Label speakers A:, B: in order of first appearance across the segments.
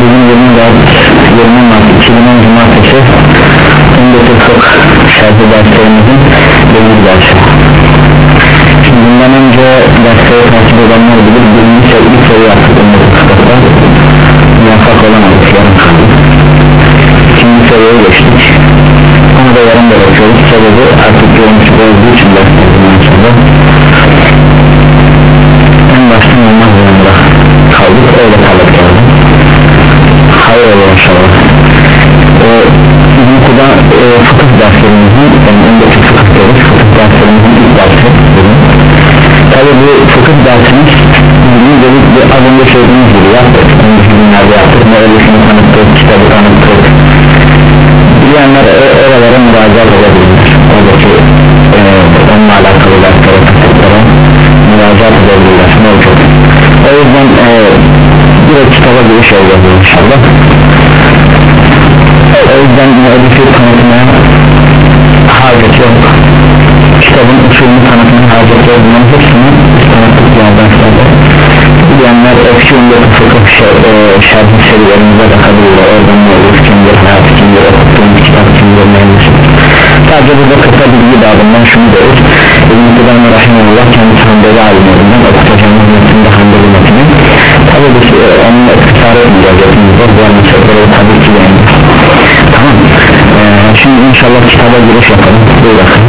A: bugün 20 Mart 20 Mart 2010 Cumartesi. Ümdetül Fıkh şerhi derslerimizin birinci dersi. Şimdi bundan önce dersleri takip edenler bilir birinci soru ilk soru yaptık Ümdetül Fıkh'ta muvaffak olamadık yarım kaldı ikinci soruya geçtik. Onu da yarım bırakıyoruz. Sebebi artık yoğunluk olduğu için derslerimizin sonra en baştan olmaz zorunda kaldık öyle yani hayır olur inşallah e, Yukarıda e, fıkıh derslerimizin yani öndeki fıkıh diyoruz fıkıh derslerimizin ilk dersi tabi bu fıkıh dersimiz bugün dedik bir az önce söylediğimiz gibi yaptık önceki günlerde yaptık müellifini tanıttık kitabı tanıttık. Diyenler e, oralara müracaat edebilirler. Oradaki e, onunla alakalı derslere fıkıhlara müracaat edebilirler. Mevcut o yüzden e, direkt kitaba giriş olacağız inşallah. O yüzden müellifi tanıtmaya hacet yok. Kitabın usulünü tanıtmaya hacet yok. Bunların hepsini tanıttık yerden sonra. Diyenler eski ümmet fıkıh e, şerhi serilerimize bakabilirler oradan müellif kimdir hayatı kimdir okuttuğumuz kitap kimdir müellif sadece burada kısa bilgi babından şunu diyoruz İbn-i Kudam Rahimullah kendisi Hanbeli alimlerinden okutacağımız metinde Hanbeli metini tabi biz e, onunla iktisar etmeyeceğiz bu meseleleri tabii ki yani. Tamam. Ee, şimdi inşallah kitaba giriş yapalım. Buyur bakın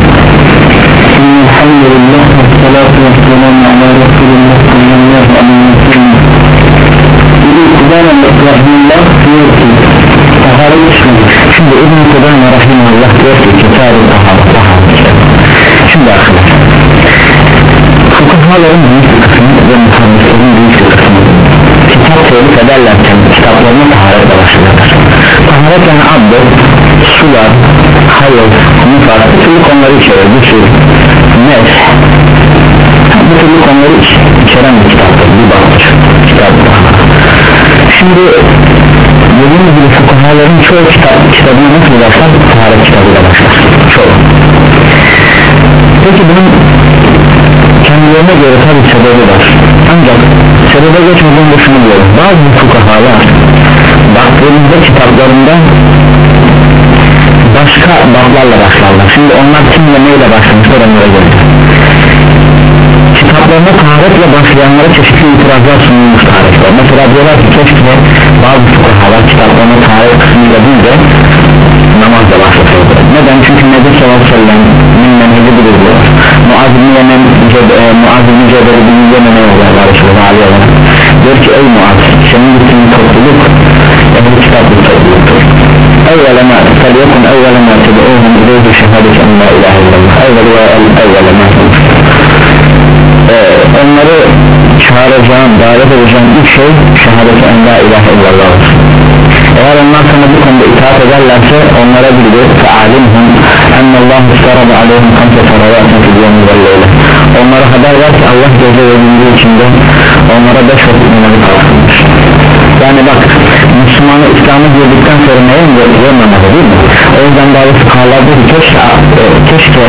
A: Elhamdülillah ve ve selamu ala sallallahu aleyhi ve sellem. İbn-i Kudam Rahimullah diyor ki taharet şimdi İbn-i Kudam Rahimullah diyor ki kitabı taharet şimdi arkadaşlar fıkıhların büyük bir kısmı ve muhabbetlerin büyük bir kısmı. Kitap teorik ederlerken kitaplarına taharetle başlarlar taharet yani abdest, sular, hayır, nifas türlü konuları içerir bu tür nes bu türlü konuları iç, içeren bir kitaptır bir baktır kitap şimdi dediğimiz gibi fukahaların çoğu kitap, kitabına nasıl başlar taharet kitabıyla başlar. Çoğu. Peki bunun kendilerine göre tabi sebebi var. Ancak sebebe geçmeden de şunu diyorum bazı fukahalar baktığımızda kitaplarında başka bablarla başlarlar. Şimdi onlar kimle neyle başlamışlar onlara göre kitaplarına taharetle başlayanlara çeşitli itirazlar sunulmuş tarihler mesela diyorlar ki keşke bazı fukahalar kitaplarına taharet kısmıyla değil de namazla başlasaydı. Neden? Çünkü Nebi sallallahu aleyhi ve sellem'in menheci budur diyor Muaz bin Yemen Muaz bin Cebeli bin Yemen'e yollarlar Resulullah aleyhi ve diyor ki ey Muaz senin gittiğin topluluk ehli kitap bir topluluktur. Evvelema felyekun evvelema ted'uhum ileyhi şehadet en la ilahe illallah. Evvel ve evvelema onları çağıracağım davet edeceğim ilk şey şehadet en la illallah. Eğer onlar sana bu konuda itaat ederlerse onlara bildir fe'alimhum ennallahu istarada aleyhim kamse salavatın fidyonu velleyle onlara haber ver ki Allah gece ve gündüz içinde onlara beş vakit namazı kalkılmış yani bak Müslümanı İslam'a girdikten sonra neye mi namazı değil mi? O yüzden bazı fukahalar keşke, e, keşke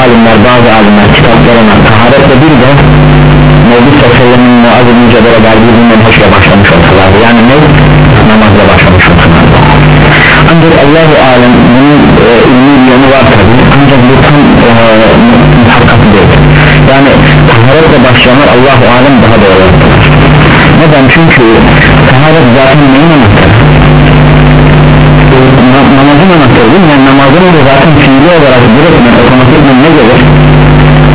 A: alimler bazı alimler kitaplarına taharetle bir de Nebi Sallallahu Muaz bin Cebel'e verdiği bir menheşle başlamış olsalardı yani ne? Namazla başlamış olsalardı ancak Allahu Alem bunun e, ilmi bir yanı var tabi ancak bu tam e, muhakkakı değil. Yani taharetle başlayanlar Allahu Alem daha doğru. Neden? Çünkü taharet zaten neyin anahtarı? Na, namazın anahtarı değil mi? Yani namazın da zaten fiili olarak direktmen otomatikman ne gelir?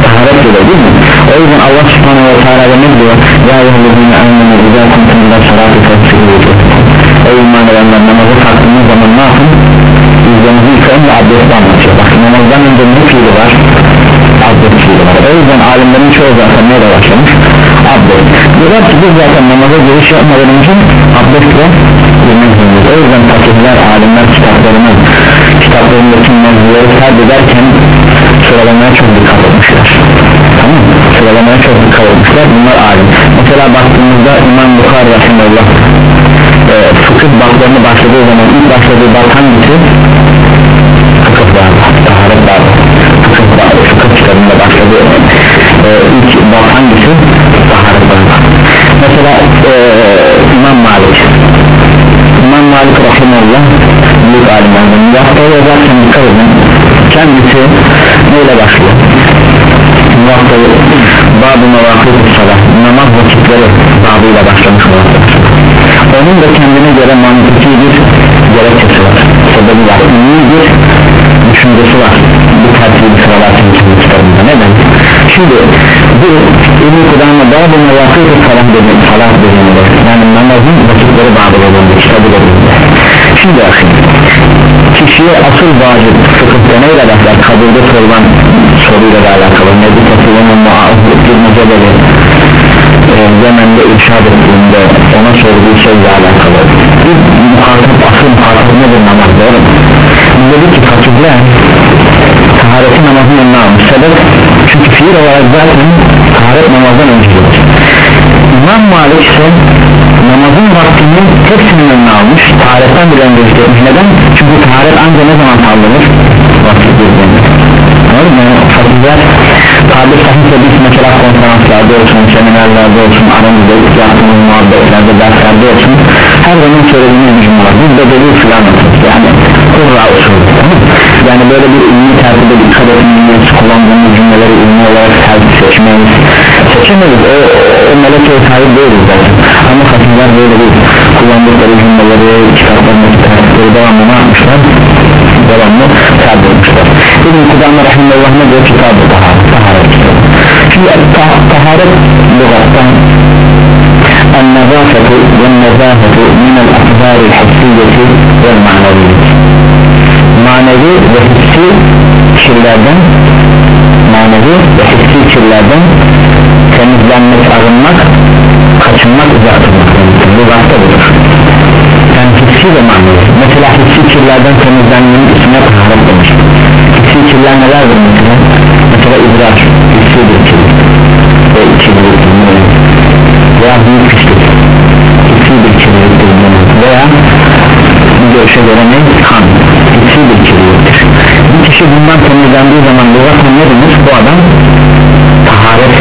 A: taharet gelir değil mi? o yüzden Allah subhanahu ve teala ne diyor? ya eyyühellezine amenu izâ kuntum ila salâti fesilu ey iman edenler namaza kalktığınız zaman ne yapın? yüzlerinizi yıkayın ve abdesti anlatıyor bak namazdan önce ne fiili var? abdest fiili var o yüzden alimlerin çoğu zaten neyle başlamış? abdest diyorlar ki biz zaten namaza giriş yapmadan önce abdestle o yüzden fakirler, alimler kitaplarını terk ederken sıralamaya çok dikkat etmişler tamam mı? sıralamaya çok dikkat etmişler bunlar alim mesela baktığımızda İmam Bukhar Rahimullah e, fıkıh baklarını başladığı zaman ilk başladığı bak hangisi? fıkıh bağlı taharet bağlı fıkıh bağlı fıkıh kitabında başladığı e, ilk bak hangisi? taharet bağlı mesela e, İmam Malik Malik Rahimullah büyük alimlerden yaptığı yazarken dikkat edin kendisi neyle başlıyor. Muhakkak bazı mevakıt salah namaz vakitleri babıyla başlamış olacaktır onun da kendine göre mantıki bir gerekçesi var. Sebebi var. Ünlü bir düşüncesi var. Bu tertibi sıralarken kendi kitabında neden? şimdi bu İbn-i Kudam'a bazı mevakıt salah dediğim salah dediğim yani namazın vakitleri babıyla kitabı dediğimde şimdi akşam kişiye asıl vacip fıkıhta neyle alakalı kabulde sorulan soruyla da alakalı Nebi Tasılım'ın muazzı bir e, Yemen'de irşad ettiğinde ona sorduğu şeyle alakalı. Bir muhatap asıl muhatap nedir namaz doğru mu? dedi ki fakirler tahareti namazın önüne almış sebep? Çünkü fiil olarak zaten taharet namazdan önce gelir. İmam Malik ise namazın vaktini hepsinin önüne almış taharetten bile önce etmiş neden? çünkü taharet ancak ne zaman sağlanır? vakit girdiğinde anladın mı? fakirler tabir sahih biz mesela konferanslarda olsun seminerlerde olsun aramızda yaptığımız muhabbetlerde derslerde olsun her zaman söylediğimiz bir cümle var. Biz de delil filan yani kurra usulü yani böyle bir ünlü tertibe dikkat etmemiz kullandığımız cümleleri ünlü olarak tertip seçmemiz seçemeyiz o, o melekeye sahip değiliz zaten ama fakirler böyle bir kullandıkları cümleleri kitaplarındaki tertipleri devamlı ne yapmışlar devamlı tertipmişler İbn-i Kudam'a Rahimullah ne diyor kitabı taharet taharet kitabı şimdi taharet lügattan النظافة والنزاهة من الأخبار الحسية والمعنوية manevi ve hissi kirlerden manevi ve hissi kirlerden temizlenmek, arınmak kaçınmak, uzak durmak bu vakta budur. Yani hissi ve manevi. Mesela hissi kirlerden temizlenmenin ismine taharet demiş hissi kirler nelerdir mesela? Mesela idrar hissi bir kirli. Ve içi bir kirli. Veya büyük pislik. Hissi bir kirliliktir veya bir görüşe göre ne? kan bir kirliliktir bir kişi bundan temizlendiği zaman ne denir? bu adam taharet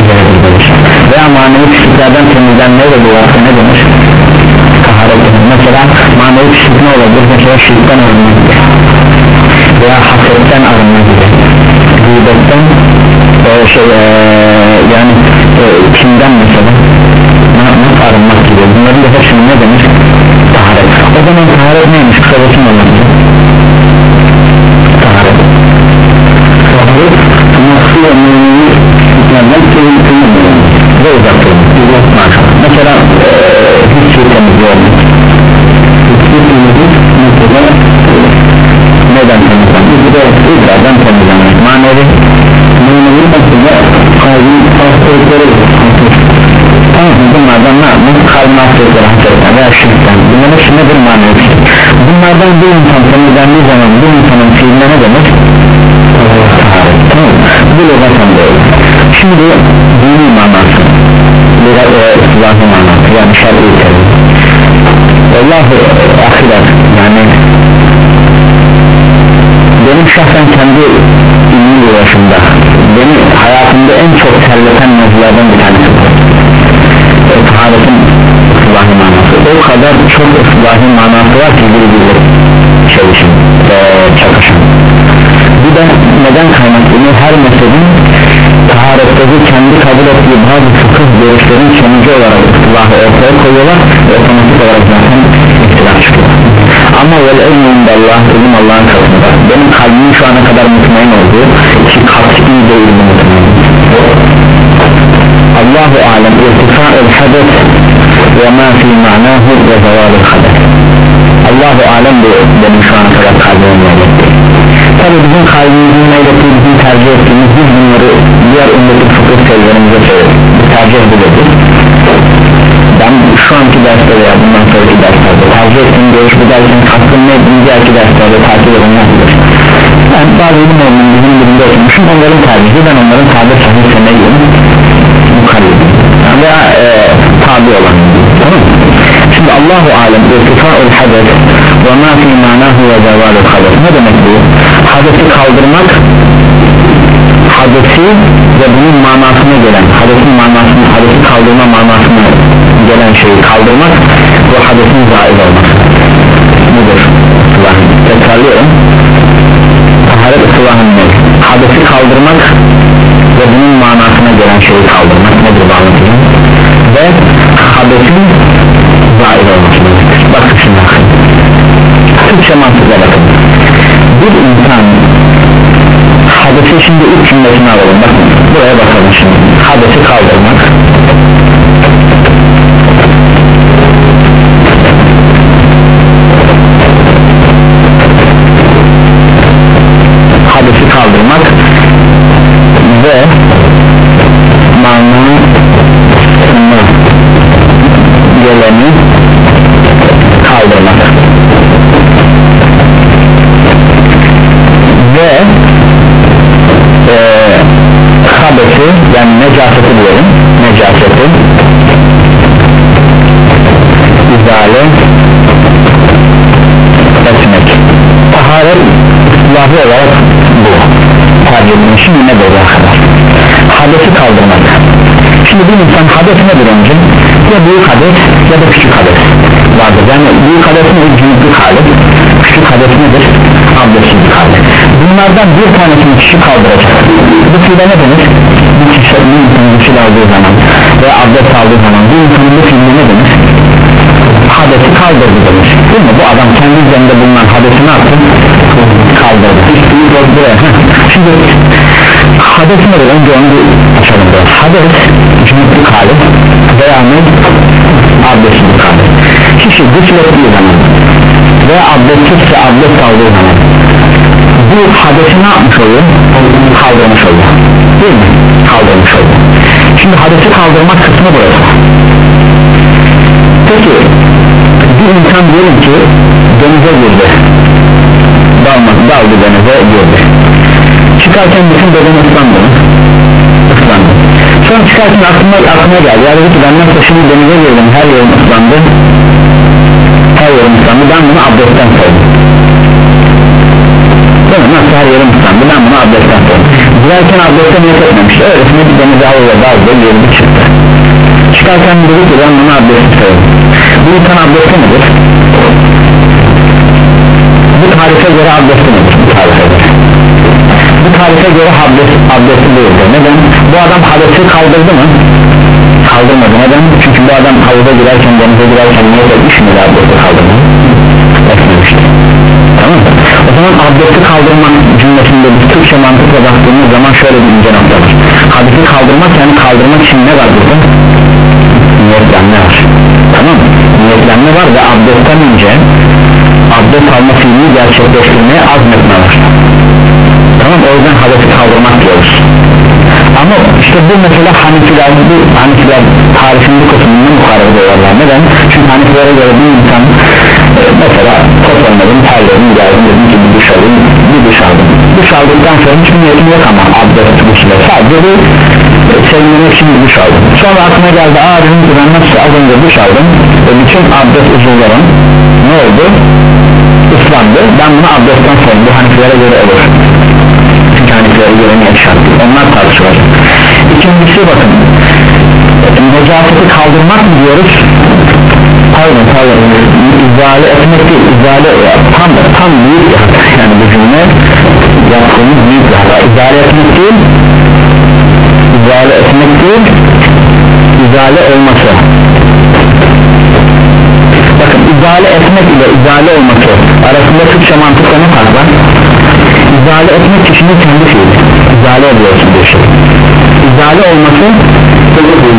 A: üzeredir demiş veya manevi pisliklerden temizlenmeye de lügatı ne denir? taharet denir mesela manevi pislik ne olabilir? mesela şirkten arınma gibi veya hasetten arınma gibi gıybetten e, şey e, yani e, kimden mesela nasıl arınmak gibi bunların da hepsinin ne denir? O zaman taharet neymiş? kısacası ne olabilir? taharet taharet nasıl önemli hükümlerden temizlenir ve uzak durmak mesela e, hiç şey temizliyor hiç temizlik mesela neden temizlenmek? idrardan temizlenmek manevi manevi mesela kalbin hastalıkları tamam bunlardan ne yapmak? kalbin hastalıkları hastalıkları veya şirkten bunların hepsi nedir? Manevi bunlardan bir insan temizlendiği zaman bir insanın fiiline ne demek? tamam. Bu lügatan böyle şimdi dini manası. Lügat ve istilahi manası. Yani şer'i terim Allahu ahiret yani benim şahsen kendi ilmi uğraşımda beni hayatımda en çok terleten mevzulardan bir tanesi bu taharetin ıslahi manası. O kadar çok ıslahi manası var ki bir bir şey için e, çakışan bu da neden kaynaklanıyor her mezhebin taharetteki kendi kabul ettiği bazı fıkıh görüşlerin sonucu olarak ıslahı ortaya koyuyorlar ve otomatik olarak zaten ihtilaf çıkıyor. Ama vel ilmi Allah ilim Allah'ın katında benim kalbimin şu ana kadar mutmain olduğu ki kat'i de ilmi mutmain Allahu alem irtifa'el hadet ve ma fi ma'nahu ve zavalil hadet Allahu alem de benim şu ana kadar kalbimin tabi bizim kalbimizin meylettiği bizim tercih ettiğimiz biz bunları diğer ümmetin fıkıh söylüyoruz tercih edilebilir. Ben şu anki derste veya bundan sonraki derslerde tercih ettiğim görüş bu dersin hakkın ne diğerki derslerde takip edilmez ben bazı ilim olmanın bizim birinde onların tercihi ben onların tabi sahih veya e, tabi olan. Tamam şimdi Allahu alem irtifa'ul hades ve ma fi manahu ve zevalul hades ne demek bu? Hadesi kaldırmak hadesi ve bunun manasına gelen hadesin manasını hadesi kaldırma manasına gelen şeyi kaldırmak ve hadesin zahir olması budur tekrarlıyorum. Taharet ıslahın ne hadesi kaldırmak ve bunun manasına gelen şeyi kaldırmak. Nedir bu ve hadesin zahir olması bakın şimdi Türkçe mantıkla bakın. Bir insan hadesi şimdi ilk cümlesini alalım. Bakın buraya bakalım şimdi. Hadesi kaldırmak kaldırmak. Ve e, habesi yani necaseti diyelim necaseti. İzale etmek. Taharet silahı olarak bu. Tercih şimdi ne böyle arkadaş? Hadesi kaldırmak. Şimdi bir insan hades nedir önce? Ya büyük hades ya da küçük hades vardır. Yani büyük hades nedir? Cünüplük hali küçük hades nedir? Abdestsizlik hali bunlardan bir tanesini kişi kaldıracak. Bu fiile ne denir? Bir kişi bir insanın kişi aldığı zaman veya abdest aldığı zaman bu insanın bu fiile ne denir? Hadesi kaldırdı denir değil mi? Bu adam kendi üzerinde bulunan hadesi ne yaptı? Kaldırdı. Şimdi hades nedir? Önce onu bir açalım hades cünüplük hali veya ne abdestsizlik hali kişi güçlettiği zaman. Veya abdestsizse abdest aldığı zaman. Bu hadesi ne yapmış oluyor? Kaldırmış oluyor. Değil mi? Kaldırmış oluyor. Şimdi hadesi kaldırmak kısmı burası. Peki bir insan diyelim ki denize girdi. Dalmak daldı denize girdi. Çıkarken bütün bedeni ıslandı mı? ıslandı sonra çıkarken aklıma, aklıma geldi. Ya dedi ki ben nasıl şimdi denize girdim her yerim ıslandı yerim ıslandı ben bunu abdestten değil mi nasıl her yerim ıslandı ben bunu abdestten koydum girerken abdestte niyet etmemişti öylesine bir denize alıyor daldı girdi çıktı çıkarken dedi ki ben bunu abdestten koydum bu insan abdesti nedir? bu tarife göre abdesti nedir? bu tarife göre bu tarife göre abdest, abdesti değildir neden? bu adam hadesi kaldırdı mı? Kaldırmadı. Neden? çünkü bu adam havuza girerken denize girerken niyet etmiş miydi abdesti kaldırmayı? etmemişti tamam o zaman abdesti kaldırmak cümlesinde biz Türkçe mantıkla baktığımız zaman şöyle bir ince nokta var. Hadisi kaldırmak yani kaldırmak için ne var burada? niyetlenme var. Tamam niyetlenme var ve abdestten önce abdest alma fiilini gerçekleştirmeye azmetme var. Tamam o yüzden hadesi kaldırmak diyoruz ama işte bu mesela Hanefiler bu Hanefiler tarifin bu kısmında mukarebe ediyorlar. Neden? çünkü Hanefilere göre bir insan e, mesela toplanmadım terledim geldim dedim ki bir duş alayım bir duş aldım sonra hiçbir niyetim yok ama abdest duşla sadece bir e, sevinmek için bir duş sonra aklıma geldi aa dedim ki ben nasıl az önce duş aldım? Ve bütün abdest uzuvlarım ne oldu? ıslandı ben bunu abdestten sonra bu Hanefilere göre olur Hanefilere göre niyet şart onlar tartışılacak ikincisi bakın necaseti kaldırmak mı diyoruz? Pardon pardon. İzale etmek değil izale tam tam büyük bir yani bu cümle yaptığımız büyük bir hata. İzale etmek değil izale etmek değil izale olması. Bakın izale etmek ile izale olması. Arasında Türkçe mantıkla ne fark var izale etmek kişinin kendi fiili izale ediyorsun bir şey. İzale olması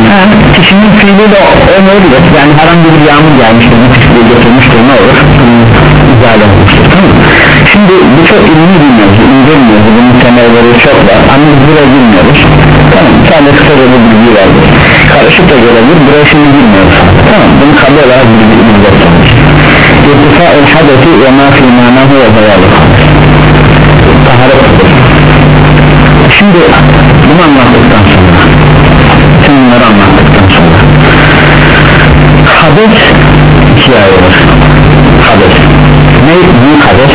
A: he, kişinin fiiliyle olmayabilir. Yani herhangi bir yağmur gelmiştir bir pisliği götürmüştür ne olur? İzale olmuştur. Tamam şimdi bu çok ilmi bilmiyoruz ince bilmiyoruz bunun temelleri çok var. Ama biz buraya bilmiyoruz tamam sadece kısaca bir bilgi verdik. Karışık da gelebilir. Buraya şimdi bilmiyoruz tamam bunu kabul olarak bilgi bilgi irtifa el hadeti ve ma fi manahu ve zayalı taharet şimdi bunu anlattıktan sonra bütün bunları anlattıktan sonra. Hades ikiye ayrılır. Hades ne? Büyük hades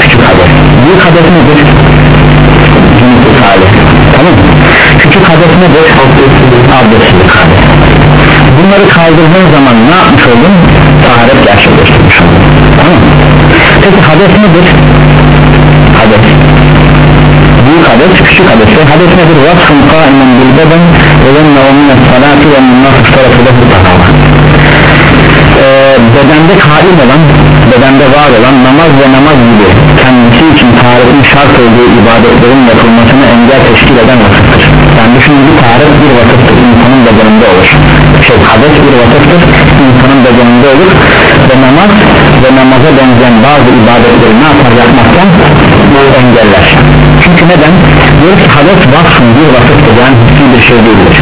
A: küçük hades büyük hades nedir? Cünüp hali tamam. Mı küçük hades nedir? Abdestlik hades bunları kaldırdığın zaman ne yapmış oldun? Taharet gerçekleştirmiş oldun. Tamam. Mı peki hades nedir hades küçük hades hades nedir? Vasfın kaimen bil beden ve yenne ve minnet salati ve minnet ıstarafı da bedende kaim olan bedende var olan namaz ve namaz gibi kendisi için tarihin şart olduğu ibadetlerin yapılmasını engel teşkil eden vakıftır yani düşünün bir tarih bir vakıftır insanın bedeninde olur. Şey hades bir vakıftır insanın bedeninde olur ve namaz ve namaza benzeyen bazı ibadetleri ne yapar yapmaktan engeller çünkü neden? diyor ki hades vasfın bir vakıftır yani hissi bir şey değildir.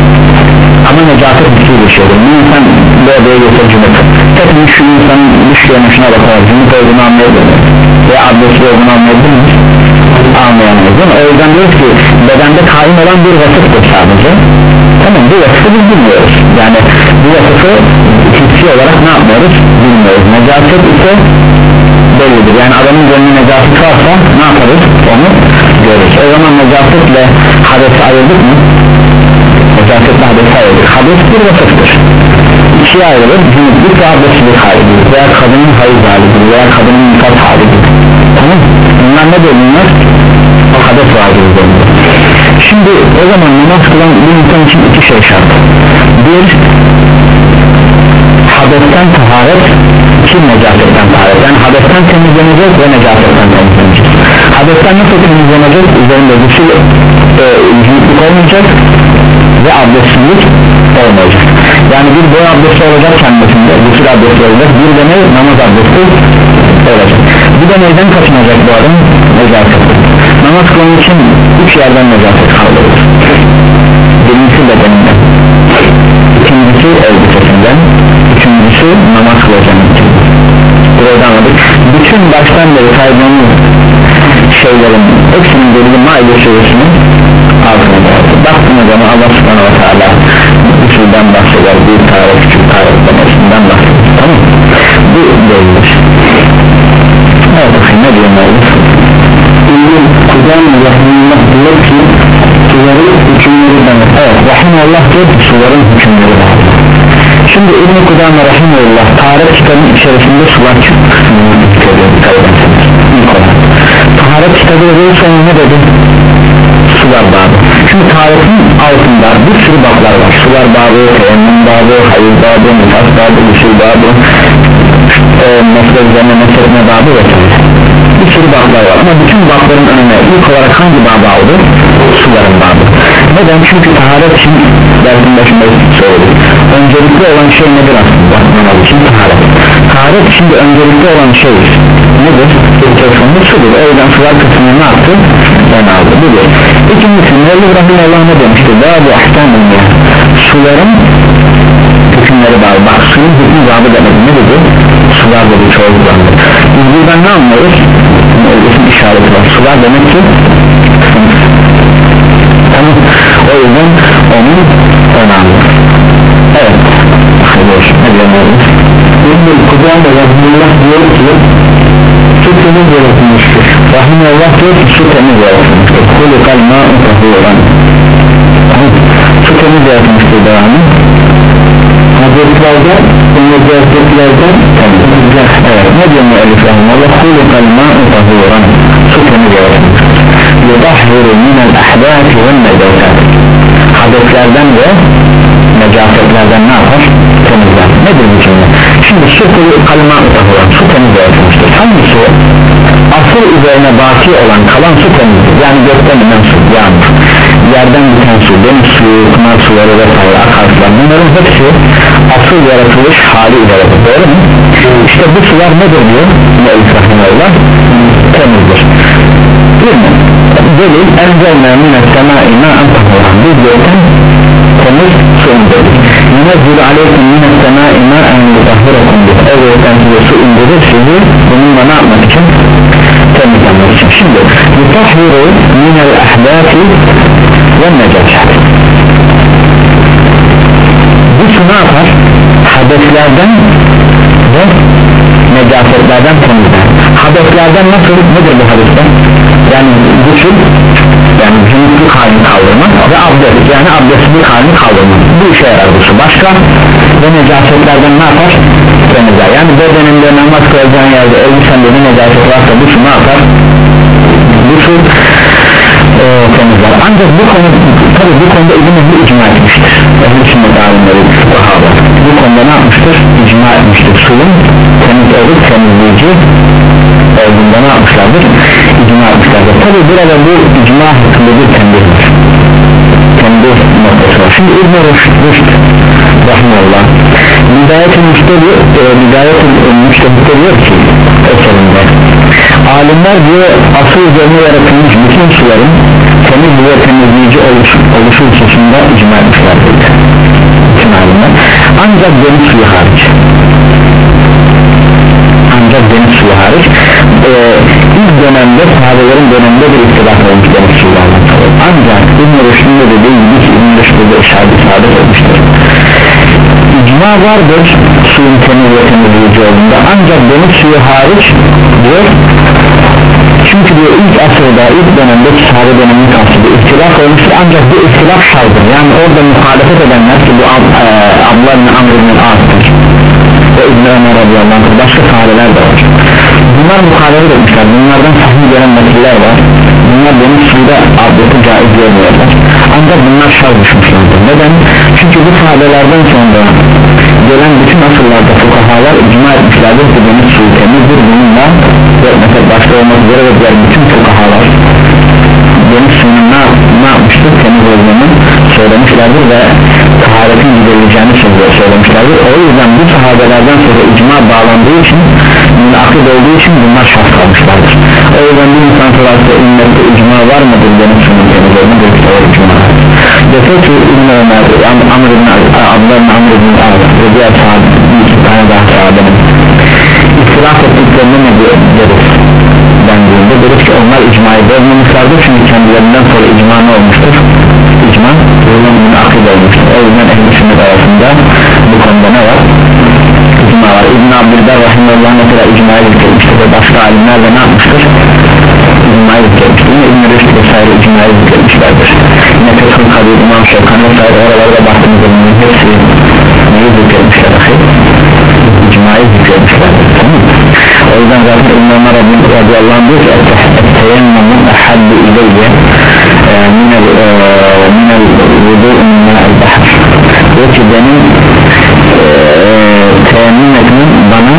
A: Ama necaset hissi bir şeydir. Bir insan bu odaya götür cümlet. Tek şu insanın dış görünüşüne bakarak cümlet olduğunu anlayabilir ve abdestli olduğunu anlayabilir mi? anlayamayız değil mi? o yüzden diyoruz ki bedende kaim olan bir vasıftır sadece. Tamam bu vasıfı biz bilmiyoruz. Yani bu vasıfı hissi olarak ne yapmıyoruz? Bilmiyoruz. Necaset ise bellidir. Yani adamın gönlü necaset varsa ne yaparız? Onu görürüz. O zaman necasetle hadesi ayırdık mı? Necasetle hadesi ayırdık. Hades bir vasıftır. İkiye ayrılır. Cünüplük ve abdestlik halidir. Veya kadının hayız halidir. Veya kadının nifas halidir. Tamam bunlar ne diyor bunlar hades vardır şimdi o zaman namaz kılan bir insan için iki şey şart. Bir hadesten taharet iki necasetten taharet yani hadesten temizlenecek ve necasetten temizlenecek. Hadesten nasıl temizlenecek? Üzerinde gusül e, cünüplük olmayacak ve abdestsizlik olmayacak yani bir boy abdesti olacak kendisinde gusül abdesti olacak. Bir de ne? Namaz abdesti olacak. Bir de neyden kaçınacak bu adam? Necaset namaz kılın için üç yerden necaset kaldırır. Birincisi bedeninden. İkincisi elbisesinden. Üçüncüsü namaz kılacağının için burada anladık bütün baştan beri saydığımız şeylerin hepsinin delili Maide suresinin altına doğru baktığınız zaman Allah subhanahu wa ta'ala usulden bahseder büyük tarih küçük tarih demesinden bahseder. Tamam bu değildir evet ne diyor Maide İlgin Kudam Rahimullah diyor ki suların hükümleri demek. Evet Rahimullah diyor ki suların hükümleri var şimdi İbn-i Kudame Rahimullah tarih kitabının içerisinde sular kısmını söylüyor taharet kitabı yazıyor sonra ne dedi? Sular babı çünkü taharetin altında bir sürü bablar var. Sular babı, teyemmüm babı, hayır babı, nifas babı, usul babı e, mesle üzerine mesletme babı vesaire bir sürü bablar var. Ama bütün babların önüne ilk olarak hangi babı aldı? suların babı neden? çünkü taharet için dersin başında söyledik öncelikli olan şey nedir aslında? namaz için taharet taharet şimdi öncelikli olan şey nedir? Kesinlikle sudur o yüzden sular kısmını ne yaptı? ben aldı bu bir ikincisi Mevlid Rahimullah ne demişti? daha bu ahkamın ya suların hükümleri var bak suyun hükmü babı demek ne dedi? sular dedi çoğu kullandı biz buradan ne anlıyoruz? Mevlid'in işareti var sular demek ki o yüzden onun önemli. Evet. Ne diyorum İbn-i Kudam ve Rahimullah diyor ki su temiz yaratılmıştır. Rahimullah diyor ki su temiz yaratılmıştır. Kulikal ma'u tahuran su temiz yaratılmıştır devamı Hazretlerde Ümmet Hazretlerde Evet ne diyor müellif Rahimullah? Kulikal ma'u tahuran. Su temiz yaratılmıştır Yudahhiru minel ahdâfi ve necaset Hadetlerden ve necasetlerden ne yapar? temizler. Nedir bu cümle? şimdi su kulu kalma utahuran su temiz yaratılmıştır. Hangi su? asıl üzerine baki olan kalan su temizdir yani gökten inen su yağmur yerden biten su deniz suyu, pınar suları vesaire akarsular bunların hepsi asıl yaratılış hali üzeridir doğru mu? işte bu sular nedir diyor. Mu'alif Rahimullah temizdir. Değil mi? delil enzelna mine semai ma'an tahuran. Biz gökten temiz su indirdik yunezzil aleykum mine semai ma'an yutahhirakum bih o gökten size su indirir sizi bununla ne yapmak için? Temizlenmek için. Şimdi yutahhiru minel ahdati necaset bu su ne yapar? hadeslerden ve necasetlerden temizler hadeslerden nasıl nedir bu hadesler? yani gusül yani cünüplük halini kaldırmak ve abdest yani abdestlik halini kaldırmak bu işe yarar su başka ve necasetlerden ne yapar? temizler yani bedeninde namaz kılacağın yerde elbisende bir necaset varsa su ne yapar? temizler ancak bu konu tabi bu konuda İbn Ehli icma etmiştir. Ehl-i sünnet alimleri fukahalar. Bu konuda ne yapmıştır? icma etmiştir. Suyun temiz olup temizleyici olduğunda ne yapmışlardır? icma etmişlerdir. Tabi burada bu icma hakkında bir tembih var. Tembih noktası var. Şimdi İbn-i Rüşd Rahmanullah Bidayet-i Müşteri Bidayet-i Müşteri diyor ki eserinde alimler diyor asıl üzerine yaratılmış bütün suların temiz ve temizleyici oluş, oluşu hususunda icma etmişlerdir bütün alimler ancak deniz suyu hariç. Ancak deniz suyu hariç. E, ilk dönemde sahabelerin döneminde bir ihtilaf olmuş deniz suyuyla alakalı. Ancak İbn-i Rüşd'ün de dediği gibi ki İbn-i Rüşd'de işaret isabet etmiştir. İcma vardır suyun temiz ve temizleyici olduğunda. Ancak deniz suyu hariç diyor çünkü diyor ilk asırda ilk dönemde sahabe dönemini kastediyor ihtilaf olmuştur ancak bu ihtilaf şarttır yani orada muhalefet edenler ki bu Ab, e, Abdullah bin Amr bin As'tır ve İbn Ömer radıyallahu anh başka sahabeler de var. Bunlar muhalefet etmişler. Bunlardan sahih gelen nakiller var. Bunlar deniz suyda abdesti caiz görmüyorlar. Ancak bunlar şart düşmüşlerdir. Neden? çünkü bu sahabelerden sonra gelen bütün asırlarda fukahalar icma etmişlerdir ki deniz suyu temizdir bununla mesela başta olmak üzere ve diğer bütün fukahalar deniz suyunun ne, ne yapmıştır? Temiz olduğunu söylemişlerdir ve taharetin giderileceğini söylemişlerdir. O yüzden bu sahabelerden sonra icma bağlandığı için münakid olduğu için bunlar şart kalmışlardır. O yüzden bir insan sorarsa ümmette icma var mıdır? Deniz suyunun temiz olduğunu o icma dese ki İbn-i Ömer Amr ibn Abdullah Amr ibn Ağır ve diğer sahabe bir tane daha sahabenin ihtilaf ettiklerini ne deriz dendiğinde deriz ki onlar icmayı bozmamışlardır çünkü kendilerinden sonra icma ne olmuştur? İcma yolunun akıl olmuştur. O yüzden ehl-i sünnet arasında bu konuda ne var? İcma var. İbn-i Abdülber Rahimullah mesela icmayı zikretmiştir ve başka alimler de ne yapmıştır? İcmayı zikretmiştir yine İbn-i Rüşd vesaire icmayı zikretmişlerdir yine Fethul Kadir İmam Şevkan vesaire oralarda baktığımızda bunun hepsi neyi zikretmişler icmayı zikretmişlerdir tamam o yüzden zaten İbn Ömer radıyallahu anh diyor ki teyemmemun ehaddu ileyye minel minel vudu'un minel bahar diyor ki benim teyemmüm etmem bana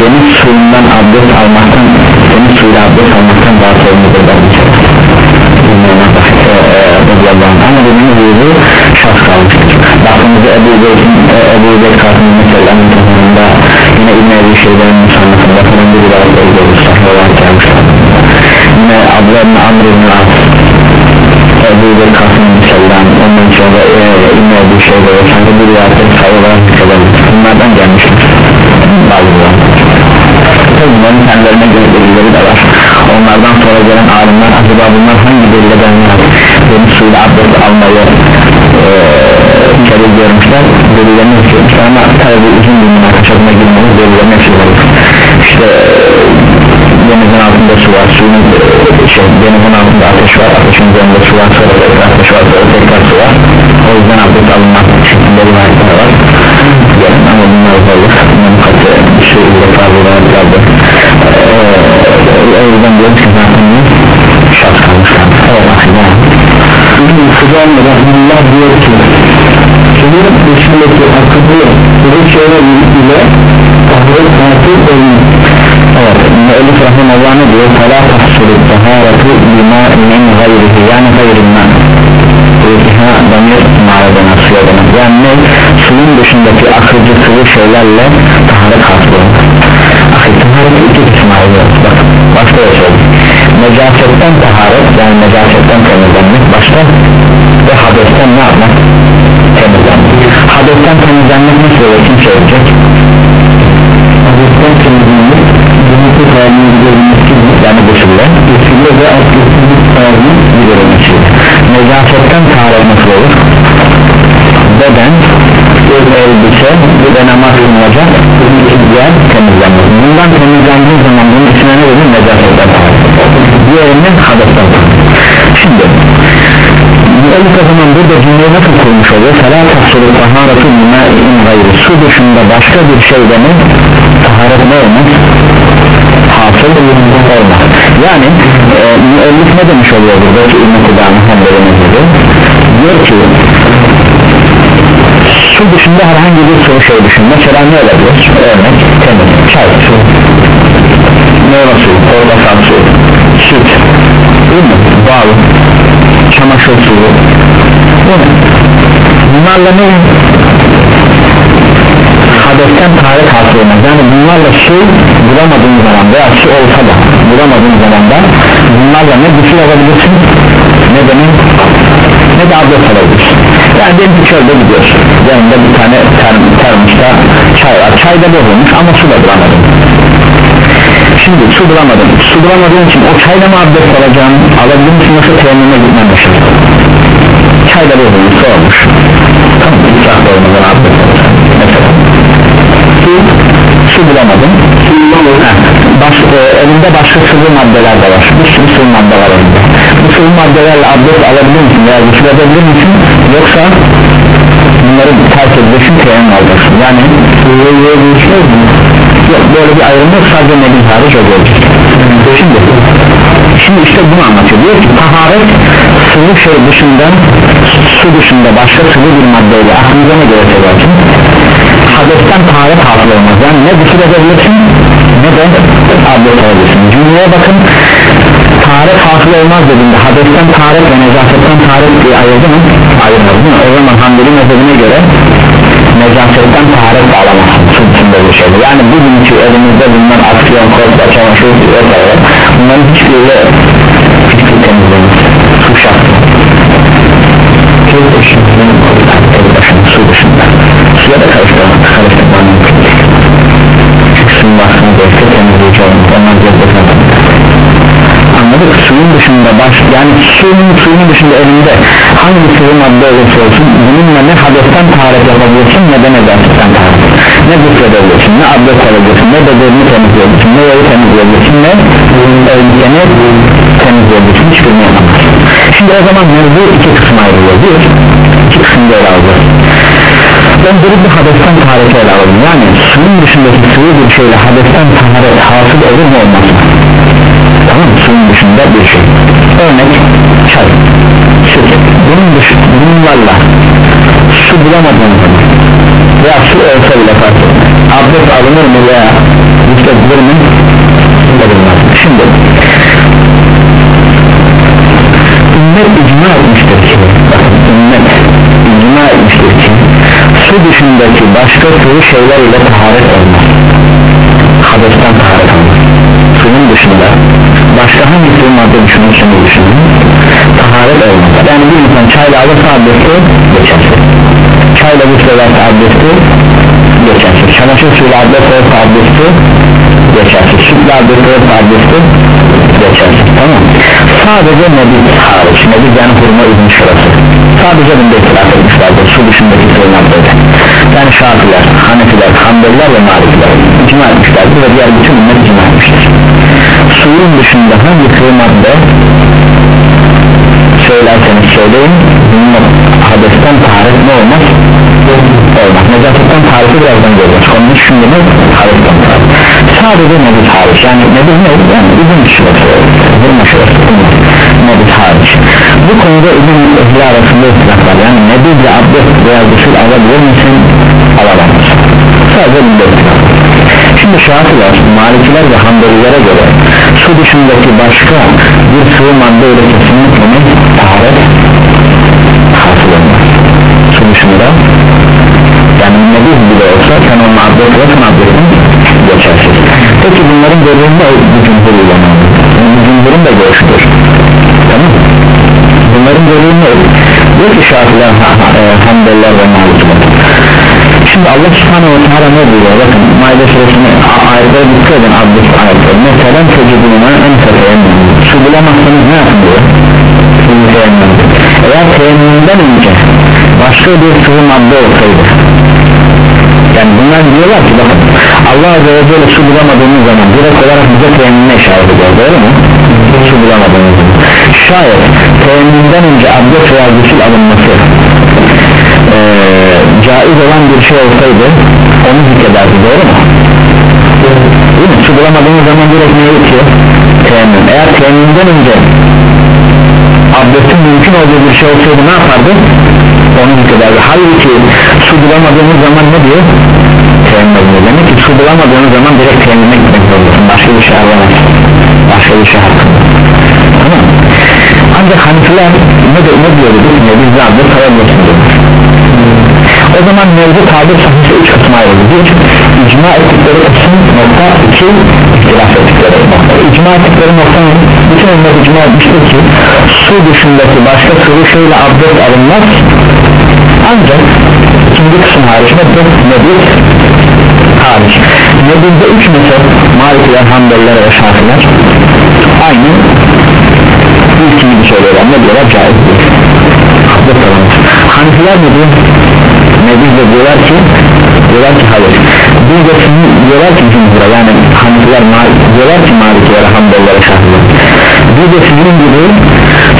A: deniz suyundan abdest almaktan deniz suyuyla abdest almaktan daha sevimlidir bir kere ama dediğimiz gibi şart kalmıştır. Baktığımızda Ebu Beyk'in Ebu Beyk kartının mesela anlatımında yine İbn Ebi Şeylerin musannafında falan bir rivayet ediyoruz sahne olarak gelmişler yine Abdülhamid Amr ibn As Ebu Beyk kartının mesela ondan sonra e, İbn Ebi Şeyler vesaire bir rivayetleri sayı olarak zikredelim bunlardan gelmiştir. Bazı bunların kendilerine göre delilleri de var. Onlardan sonra gelen alimler acaba bunlar hangi delile dayanıyor deniz suyla abdest almayı içeri görmüşler delillerini istiyormuşlar ama tabi uzun bir münakaşasına girmemiz delillerini istiyoruz işte denizin altında su var suyun şey, denizin altında ateş var ateşin üzerinde su var sonra tekrar ateş var sonra tekrar su var. O yüzden abdest alınmak şeklinde rivayetler var. Gelin ama bunlar zorluk bunun katı bir şey ile kaldırılmışlardı o yüzden diyoruz ki zaten Kıdam Rahmanullah diyor ki senin dışındaki akıllı şeyler ile taharet tatil olmuş Evet, Müellif Rahmanullah ne diyor? Fala tahsulu taharatu bima min gayrihi. Yani gayrinden İltiha damir mağazadan asıyor demek yani ne? Suyun dışındaki akıcı sıvı şeylerle taharet hasıl Akıl taharet iki kısma ayrılıyor Bak, da söyledim. Necasetten taharet yani necasetten temizlenmek başta ve hadesten ne yapmak? Temizlenmek. Hadesten temizlenmek nasıl olur? Kim söyleyecek? Hadesten temizlenmek Cumhuriyet halini gidebilmesi yani türlü Üstünde ve abdestin giderilmesi necasetten taharet nasıl olur? Beden elbise ve namaz kılınacak. Yer temizlenmez bundan temizlendiği zaman bunun içine ne dedim necasetten diğerinin hadesten Müellif o zaman burada cümleyi nasıl kurmuş oluyor? Fela tahsulu taharatu mümâin gayri Su dışında başka bir şeyde mi? Taharet ne olmaz? Hasıl olmaz Yani e, müellif ne demiş oluyor burada ki İbn-i Kudam'ı Diyor ki su dışında herhangi bir sıvı şey düşün mesela ne olabilir? Örnek temiz, çay, su meyve suyu, portakal suyu süt değil mi? bal çamaşır suyu bunlarla ne hadesten taharet hasıl yani bunlarla su bulamadığın zaman veya su olsa da bulamadığın zaman da bunlarla ne gusül alabilirsin ne de ne de abdest alabilirsin. Yani diyelim ki çölde gidiyorsun. Yanında bir tane term, termosta çay var. Çay da bozulmuş ama su da bulamadın şimdi su bulamadın su bulamadığın için o çayla mı abdest alacağını alabilir misin? Yoksa teyemmüme gitmen başlar çay da bozulmuş su olmuş tamam israf olmadan abdest alacağım mesela su, su bulamadın Baş, e, elinde başka sıvı maddeler de var. Bir sürü sıvı madde var elinde bu sıvı maddelerle abdest alabilir misin? Veya gusül edebilir misin? Yoksa bunları terk edilirsin teyemmüm alacaksın. Yani yok böyle bir ayrım yok. Sadece nebil hariç o şimdi şimdi işte bunu anlatıyor. Diyor ki taharet sıvı şey dışında su dışında başka sıvı bir maddeyle aklınıza ne göre seversin hadesten taharet hasıl olmaz. Yani ne gusül edebilirsin ne de abdest alabilirsin cümleye bakın taharet hasıl olmaz dediğinde hadesten taharet ve necasetten taharet diye ayırdı mı? ayırmadı değil mi? o zaman Hanbeli mezhebine göre necasetten taharet bağlamazsın sırtında bir şey yani bugünkü elimizde bulunan aksiyon korkla çamaşır vesaire bunların hiçbiriyle hiçbir temizlenir su şartı su dışında su dışında suya da karıştırmak karıştırmak mümkün çünkü suyun baskını değilse temizleyici olmuş ondan cezbetmez anladık suyun dışında baş yani suyun suyun dışında elinde hangi sıvı madde olursa olsun bununla ne hadesten taharet yapabilirsin ne de necasetten taharet ne gusledebilirsin ne abdest alabilirsin ne bedenini temizleyebilirsin ne yolu temizleyebilirsin ne elbiseni temizleyebilirsin hiçbirini yapamazsın şimdi o zaman mevzu iki kısma ayrılıyor bir iki kısımda ele alacağız. Öncelikle hadesten tahareti ele alalım yani suyun dışındaki sıvı bir şeyle hadesten taharet hasıl olur mu olmaz mı tamam suyun dışında bir şey. Örnek çay süt bunun dışı, bunlarla su bulamadığın zaman veya su olsa bile fark abdest alınır mı veya yükseltilir mi? Şimdi ümmet icma etmiştir ki ümmet icma etmiştir ki su dışındaki başka sıvı şeyler ile taharet olmaz. Hadesten taharet olmaz. Suyun dışında başka hangi sıvı madde düşünürsünüz düşünün taharet olmaz yani bir insan çayla alırsa abdesti geçersiz çayla guslerse abdesti geçersiz çamaşır suyla abdest olursa abdesti geçersiz sütle abdest olursa abdesti geçersiz tamam. Sadece nebis hariç. Nebis yani hurma üzüm şurası. Sadece bunda itiraf etmişlerdir. Su dışındaki maddede yani şafiler, hanefiler, hanbeliler ve malikiler icma etmişlerdir ve diğer bütün ümmet icma etmiştir suyun dışında hangi sıvı madde söylerseniz söyleyin bunun hadesten taharet ne olmaz? olmaz. Necasetten tarifi birazdan göreceğiz. Konunun şimdi ne? hadesten taharet sadece nebiz hariç. Yani nebiz ne? yani uzun şurası vurma şurası nebiz hariç. Bu konuda uzun ehli arasında ıslah var. Yani nebizle abdest veya gusül alabilir misin? alamaz sadece bunda ıslah şimdi şafiler, malikiler ve hanbelilere göre su dışındaki başka bir sıvı madde ile kesinlikle ne? taharet hasıl olmaz su dışında yani nebiz bile olsa sen onun abdest olsun abdestin geçersiz. Peki bunların görüşünde bu cumhur ulemanın bu cumhurun da görüşüdür. Tamam bunların görüşünde diyor ki şafiler, e, hanbeliler ve malikiler şimdi Allah subhanahu wa ta'ala ne diyor bakın Maide suresine ayetlere dikkat edin abdest ayetleri. Mesela tecrübüne en tefeyendim su bulamazsanız ne yapın diyor? Eğer teyemmümden önce başka bir sıvı madde olsaydı yani bunlar diyorlar ki bakın Allah Azze ve Celle su bulamadığımız zaman direkt olarak bize teyemmüne işaret ediyor doğru mu? su bulamadığımız zaman. Şayet teyemmümden önce abdest veya gusül alınması caiz olan bir şey olsaydı onu zikrederdi doğru mu? Değil mi? Su bulamadığımız zaman direkt neye itiyor? Teyemmüm. Eğer teyemmümden önce abdestin mümkün olduğu bir şey olsaydı ne yapardı? Onu zikrederdi. Halbuki su bulamadığımız zaman ne diyor? Teyemmüm. Demek ki su bulamadığımız zaman direkt teyemmüme gitmek zorundasın. Başka bir şey aramaz. Başka bir şey hakkında. Tamam Ancak Hanifiler ne, de, ne diyor dedik? Ne biz de abdest alabilirsin diyorlar o zaman mevzu tabir sahisi üç kısma ayrılır bir icma ettikleri kısım nokta iki ihtilaf ettikleri nokta. İcma ettikleri nokta bütün ümmet icma etmiştir ki su dışındaki başka sıvı şeyle abdest alınmaz. Ancak ikinci kısım haricinde bu nedir? Hariç. Nedirde üç mezhep Malikler, Hanbeliler ve Şafiler aynı ilk gibi söylüyorlar. Ne diyorlar? Caiz değil abdest alınmaz. Hanifiler ne Nebiz de diyorlar ki diyorlar ki hayır. Biz de sizin diyorlar ki cumhura yani Hanifiler diyorlar ki Malikilere Hanbellere Şahlılar. Biz de sizin gibi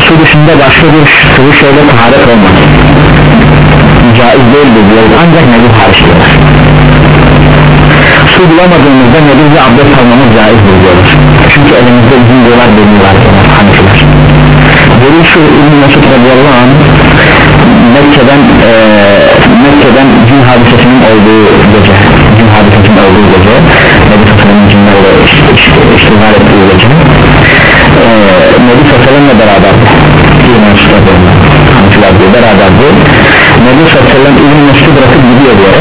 A: su dışında başka bir sıvı şeyle taharet olmaz. Caiz değildir diyoruz. Ancak nebiz hariç diyorlar su bulamadığımızda nebizle abdest almamız caizdir diyorlar çünkü elimizde bizim diyorlar delil var delil şu İbn-i Mesud radıyallahu anh Mekke'den e, Mekke'den cin hadisesinin olduğu gece cin hadisesinin olduğu gece Nebi Sassal'ın cinlerle iştigal ettiği gece e, Nebi Sassal'ınla beraber İbn-i Mesud Hanımcılar diye beraberdi Nebi Sassal'ın İbn-i Mesud'u bırakıp gidiyor diye.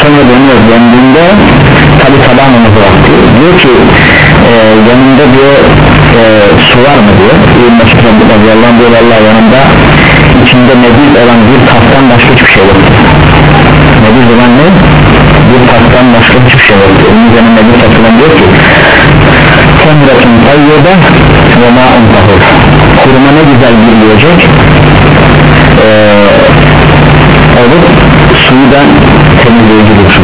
A: Sonra dönüyor döndüğünde tabi sabah namazı vakti. Diyor ki e, yanında diyor e, su var mı diyor. İbn-i Mesud radıyallahu anh diyor Allah yanında içinde nebiz olan bir tastan başka hiçbir şey yok nebiz olan ne? bir tastan başka hiçbir şey yok onun üzerine nebiz satılan diyor ki Temretun tayyede ve ma'un tahur. Kuruma ne güzel bir yiyecek? Ee, olup suyu da temizleyici bir su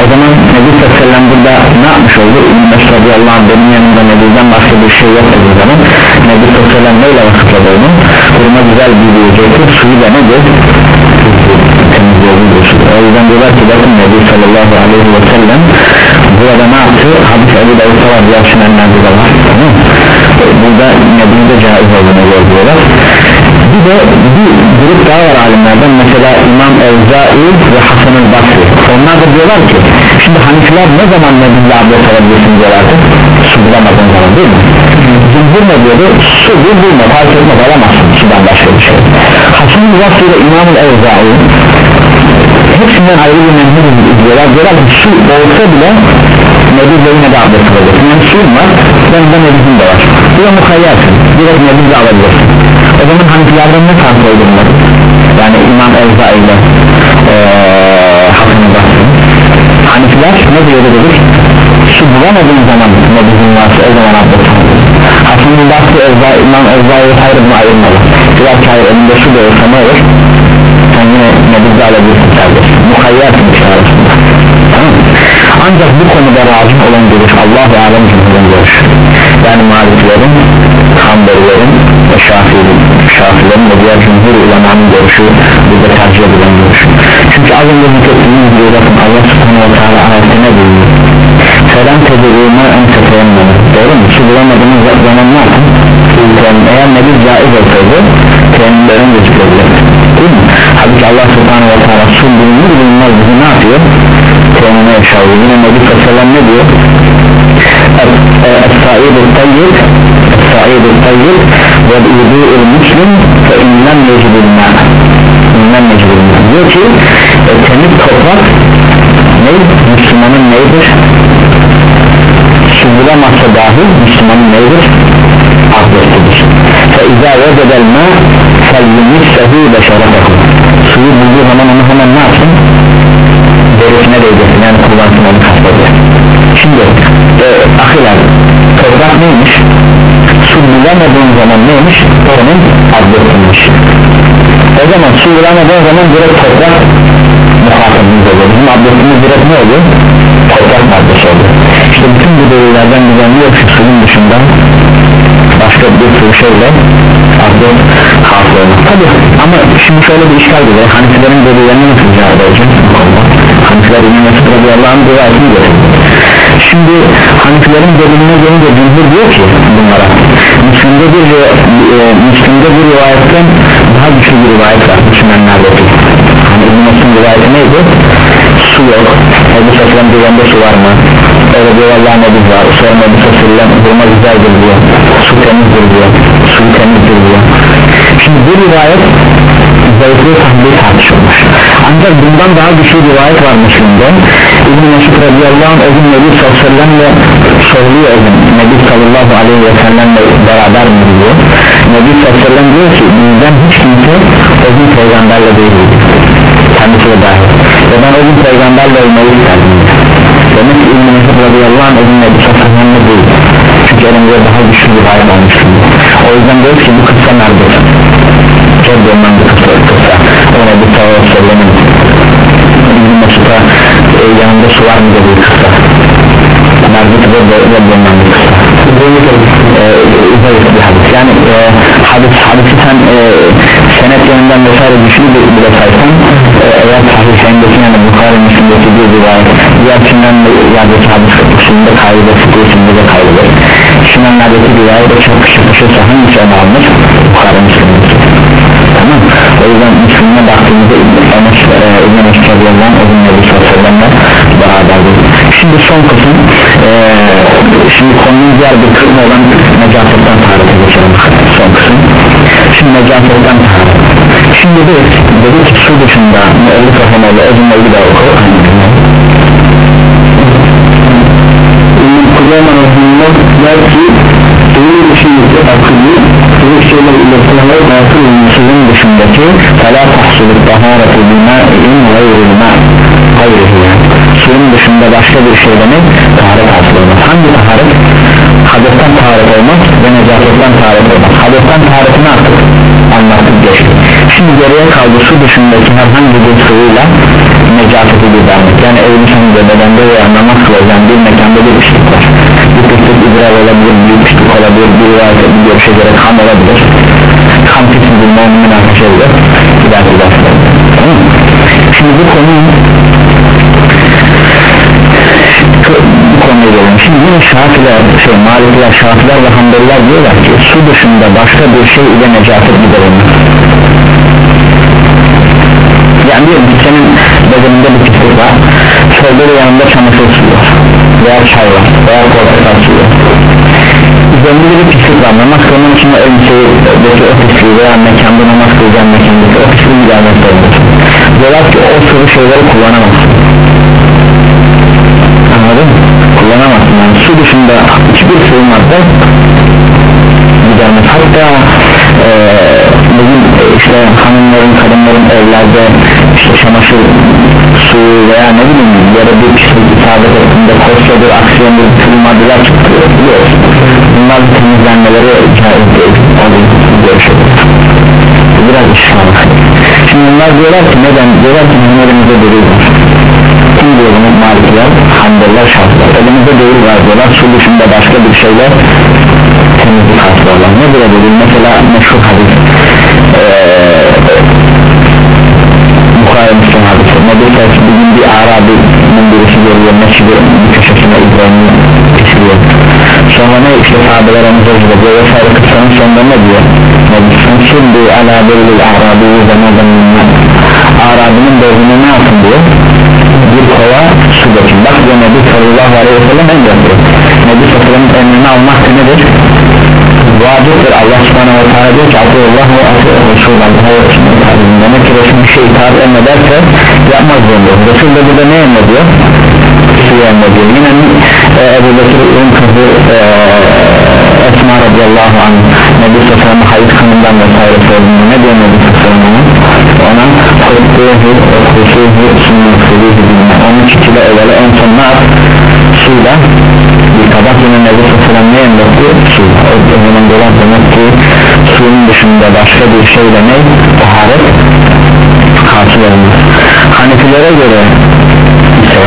A: o zaman Nebi Sallallahu burada ne yapmış oldu? İbn-i Mesud radıyallahu benim yanımda Nebi'den başka bir şey yok dediği zaman Nebi Sallallahu neyle vasıfladı onu? Kuruma güzel bir yiyecektir suyu da nedir? o yüzden diyorlar ki bakın Nebi sallallahu aleyhi ve sellem burada ne yaptı? Hadis Ebu Davut'a var diğer sünenlerde de var burada Nebi'de caiz olduğunu görüyorlar bir de bir grup daha var alimlerden mesela İmam Evzai ve Hasan el Basri onlar da diyorlar ki şimdi Hanifiler ne zaman Nebi'yle abdest alabilirsin diyorlardı su bulamadığın zaman değil mi? Cumhur ne diyordu su bul bulma fark etmez alamazsın. Sudan başka bir şey Hasan Basri ile İmam Evzai hepsinden ayrı bir memnun diyorlar diyorlar ki su olsa bile Nebi'yle yine de abdest alabilirsin yani suyun var yanında Nebi'sin de var. Bu da mukayyarsın direkt Nebi'yle alabilirsin. O zaman Hanefilerden ne fark oldu bunlar? Yani İmam Elza ile ee, Hasan-ı Basri. Hanefiler ne diyordu dedik su bulamadığın zaman bizim varsa o zaman abdest Hasan-ı Basri Elza, İmam Elza'yı hayır ayrılmalı diyor ki hayır elinde su da olsa ne olur? Sen yine nebizde alabilirsin serbest mukayyarsın bir şey arasında tamam ancak bu konuda razı olan görüş Allah-u Alem cümlenin görüş. Yani Maliklerin Hanbelilerin ve Şafii'nin Şafiilerin ve diğer cumhur ulemanın görüşü burada tercih edilen görüş. Çünkü az önce zikrettiğimiz gibi bakın Allah subhanahu wa ta'ala ayette ne buyuruyor falan tedirgine önsefeyemler doğru mu? su bulamadığımız zaman ne yapın? eğer ne bir caiz olsaydı teyemmüle önce çıkabilirdi değil mi? halbuki Allah subhanahu wa ta'ala su bulunur bulunmaz bizi ne yapıyor? teyemmüle yaşalıyor yine Nebi Sallam ne diyor? Es-sa'idu tayyid Es-sa'idu tayyid ve yudu'ul muslim fe inlem yecibulna inlem yecibulna diyor ki e, temiz toprak ne? Müslümanın neydir? bulamazsa dahi Müslümanın neydir? Abdestidir. فَاِذَا وَجَدَ الْمَا فَلْيُمِسَّهُ Suyu bulduğu zaman onu hemen ne yapsın? Derisine değdirsin yani kullansın onu kastettir. Şimdi e, ahiler toprak neymiş? Su bulamadığın zaman neymiş? Onun abdestinmiş. O zaman su bulamadığın zaman direkt toprak muhatabımız oluyor. Bizim abdestimiz direkt ne oluyor? Toprak maddesi oluyor işte bütün bu delillerden ki suyun dışında başka bir sürü şeyle abdest hasıl olur tabi ama şimdi şöyle bir işgal gibi. Hanefilerin delillerine nasıl cevap konuda Hanefiler İmam Mesut Radiyallahu rivayetini görüyor. Şimdi Hanefilerin deliline gelince Cumhur diyor ki bunlara Müslüm'de bir, e, Müslüm'de bir rivayetten daha güçlü bir rivayet var. Müslümanlardaki hani İbn Mesut'un rivayeti neydi su yok. Ebu Sefren düğünde su var mı? Öyle diyor Allah ne biz var? Sonra Ebu Sefren durma güzeldir diyor. Su temizdir diyor. Su temizdir diyor. Şimdi bu rivayet zayıflığı tahliyi tartışılmış. Ancak bundan daha güçlü rivayet var Müslüm'de İbn-i Mesud radiyallahu anh o gün Nebi sellemle soruluyor o gün Nebi sallallahu aleyhi ve sellemle beraber mi diyor? Nebi sellem diyor ki bizden hiç kimse o gün peygamberle değildi kendisi de dahil. Ben o gün peygamberle olmayı isterdim. Demek ki İbn-i Mesud radiyallahu anh sallallahu aleyhi ve sellemle değil. Çünkü elimizde daha güçlü bir rivayet olmuştu o yüzden diyor ki bu kıssa nerededir çok bulunan bir kısa kısa ona bir tavır söylemin İbn Mesud'a e, yanında su var mı dediği kısa Merzik ve bulunan bir kısa e, zayıf bir hadis. Yani e, hadis, hadisi sen e, senet yönünden vesaire güçlü bir bile saysan eğer sahihindeki yani Bukhari Müslim'deki bir rivayet. Diğer Sinan'la yerdeki hadis usulünde kaydeder fıkıh usulünde de kaydeder Sinan'lardaki rivayet de çok kışı kışırsa hangisi öne alınır Bukhari Müslim'deki tamam o yüzden Müslüm'e baktığımızda İbn-i Mesud'dan o gün Nebi Sallallahu beraberdir şimdi son kısım e, şimdi konunun diğer bir kısmı olan necasetten taharete geçelim son kısım şimdi necasetten taharet şimdi biz dedi ki su dışında müellif rahimalı o cümleyi de oku Kullanma rahimler der ki Suyun dışındaki akıllı Suyun şeyler iletişimler Batıl suyun dışındaki Fela tahsuluk tahareti bimâ'in gayrılmâ Gayrihi yani. Suyun dışında başka bir şeyden Taharet hasıl olmaz Hangi taharet? Hadesten taharet olmaz Ve necasetten taharet olmaz Hadesten taharetini artık anlattık geçti. Şimdi geriye kaldı su dışındaki herhangi bir suyuyla Necaseti gidermek Yani evin sonunda bedende veya namaz kılacağın bir mekanda bir ışık var. Bir pislik idrar olabilir, bir pislik olabilir, bir rivayet bir görüşe göre kan olabilir. Kan bulmanın münakaşa edilir gider gider. Şimdi bu konuyu konuya gelelim şimdi yine şafiler, şey, malikler, şafiler ve hanbeliler diyorlar ki su dışında başka bir şey ile necaset giderilmez. Yani diyelim ki senin bedeninde bir pislik var. Solda da yanında çamaşır suyu veya çay var veya portakal suyu üzerinde bir pislik var. Namaz kılmak için elbiseyi deki o pisliği veya mekanda namaz kılacağın mekandaki o pisliği gidermek zorundasın diyorlar ki o sürü şeyleri kullanamazsın anladın mı? Kullanamazsın. Yani su dışında hiçbir suyun madde gidermez hatta e, bugün işte hanımların kadınların evlerde işte çamaşır suyu veya ne bileyim yere bir pislik isabet ettiğinde koşadır aksiyondur tüm maddeler çıktı biliyorsun bunlar temizlenmeleri caiz değil görüşürüz biraz işgal şimdi bunlar diyorlar ki neden? Diyorlar ki elimizde delil bunu malikiler hamdollar şartlar elimizde delil var diyorlar su dışında başka bir şeyler temizlik hasıl olan. Ne bile delil mesela meşhur hadis. Ee, Bukhara Müslüm hadisi. Nebi Sallallahu bir gün bir Arabi'nin birisi görüyor. Mescidi bir köşesine İbrahim'i pisliyor sonra ne işte sahabeler onu zorluyor diyor. Vesaire kıssanın sonunda ne diyor? Nebi Şimdi ala belli Arabi zamandan Arabi'nin bozunu ne yapın diyor bir kova su dökün bak diyor Nebi sallallahu aleyhi ve sellem emrediyor Nebi sallallahu emrini almak nedir? Vaciptir. Allah subhanahu wa ta'ala diyor ki Allah ve Resul Allah'a ve Resulü'nün demek ki Resul bir şey itaat emrederse yapmaz zorunda Resul de ne emrediyor? Suyu emrediyor yine e, Ebu Bekir'in kızı e, Esma radiyallahu anh Nebi Sefram'ı hayır kanından vesaire sorduğunda ne diyor Nebi Sefram'ı ona huttuhu okusuhu sünnetlihi bilme onu çiçile evvela en son ne suyla yıka sabah yine Nebi Sallam ne emretti? Su. O zaman dolar demek ki suyun dışında başka bir şeyle ne? Taharet hasıl olmaz Hanefilere göre ise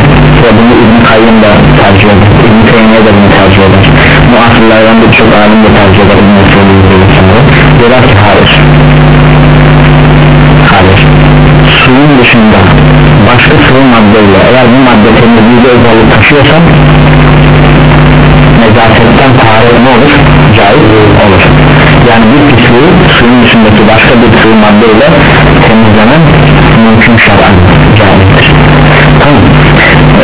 A: ve bunu İbn Kayyum da tercih eder. İbn Teymiye de bunu tercih eder. Muasırlardan birçok alim de tercih eder İbn Teymiye diyorlar ki hayır. Hayır. Suyun dışında başka sıvı maddeyle eğer bu madde temizliği özellik taşıyorsa nezaketten taharet ne olur? caiz olur. Yani bir pisliği suyun dışındaki başka bir sıvı maddeyle temizlemen mümkün şer'an caizdir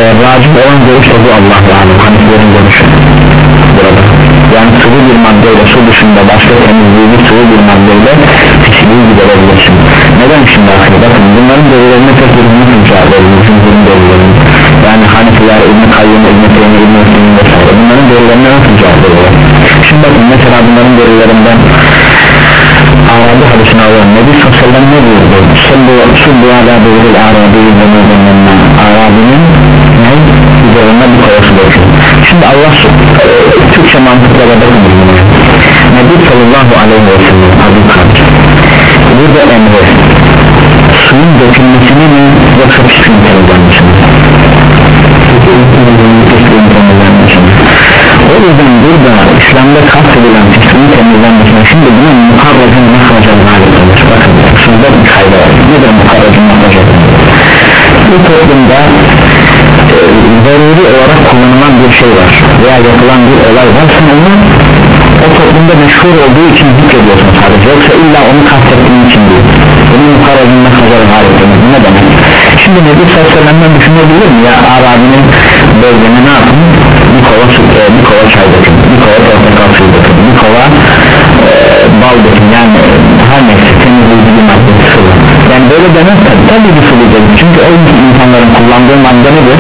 A: ee, racim olan görüş bu Allah'la alem haniflerin görüşü burada. Yani sıvı bir maddeyle su dışında başka temizliği sıvı bir maddeyle pisliği giderebilirsin neden şimdi ahir bakın bunların delillerine tek bir hüküm cevaplarımız cümhurun delillerine yani Hanefiler, İbn-i Kayyum, İbn-i Teymi, İbn-i Hüseyin vesaire. Bunların delillerine nasıl cevap şimdi bakın mesela bunların delillerinden Arabi hadisini alalım Nebi Sallallahu ne buyurdu. Sallu ala buyurul Arabi Zemuzennenna Arabi'nin ne? Üzerine bir kovası dökün Şimdi Allah Türkçe mantıkla da bakın. Nebi Sallallahu aleyhi ve sellem Adı kardeş Burada emri Suyun dökülmesini mi Yoksa pisliğin temizlenmesini Pisliğin temizlenmesini o yüzden burada İslam'da kastedilen pisliğin temizlenmesine şimdi buna mukarracın mahracın galip olur bakın şurada bir kayda var. Nedir mukarracın mahracın bu toplumda zaruri olarak kullanılan bir şey var veya yapılan bir olay var. Sen onu o toplumda meşhur olduğu için zikrediyorsun sadece. Yoksa illa onu kastettiğin için değil. Bunun mahracın galip olur ne demek? Şimdi Nebi Sallallahu düşünebilir mi? Ya Arabi'nin bölgene ne yapın? Bir kova e, bir kova çay dökün bir kova portakal suyu dökün bir kova e, bal dökün. Yani her neyse temizleyici yani böyle demezsen tabi bir su çünkü o insanların kullandığı madde nedir?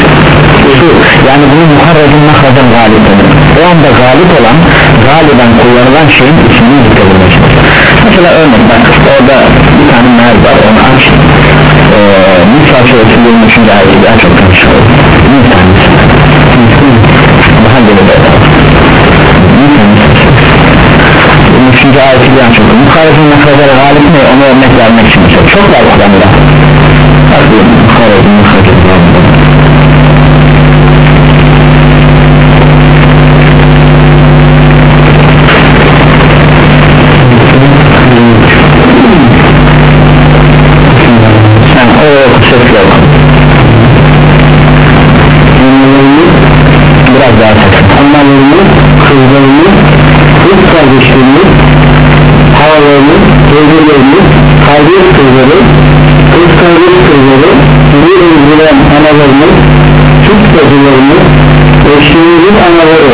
A: su. Yani bunu muharracın mahracın galip olur o anda galip olan galiben kullanılan şeyin ismini zikredilmek mesela örnek bak orada bir tane meğer var onu aç ee, Nisa suresi 23. ayeti daha çok konuşuyor Nisa daha geride Nisa 23. ayeti daha çok Mukharrezin makrajları galip ne onu örnek vermek için mesela. Çok var Kur'an'da. Mukharrezin makrajları galip. Biraz daha. Ses annelerimi kızlarımı teyzelerimi kardeş kızları kız kardeş kızları bir öldüren analarını Türk bacılarını eşliğimizin anaları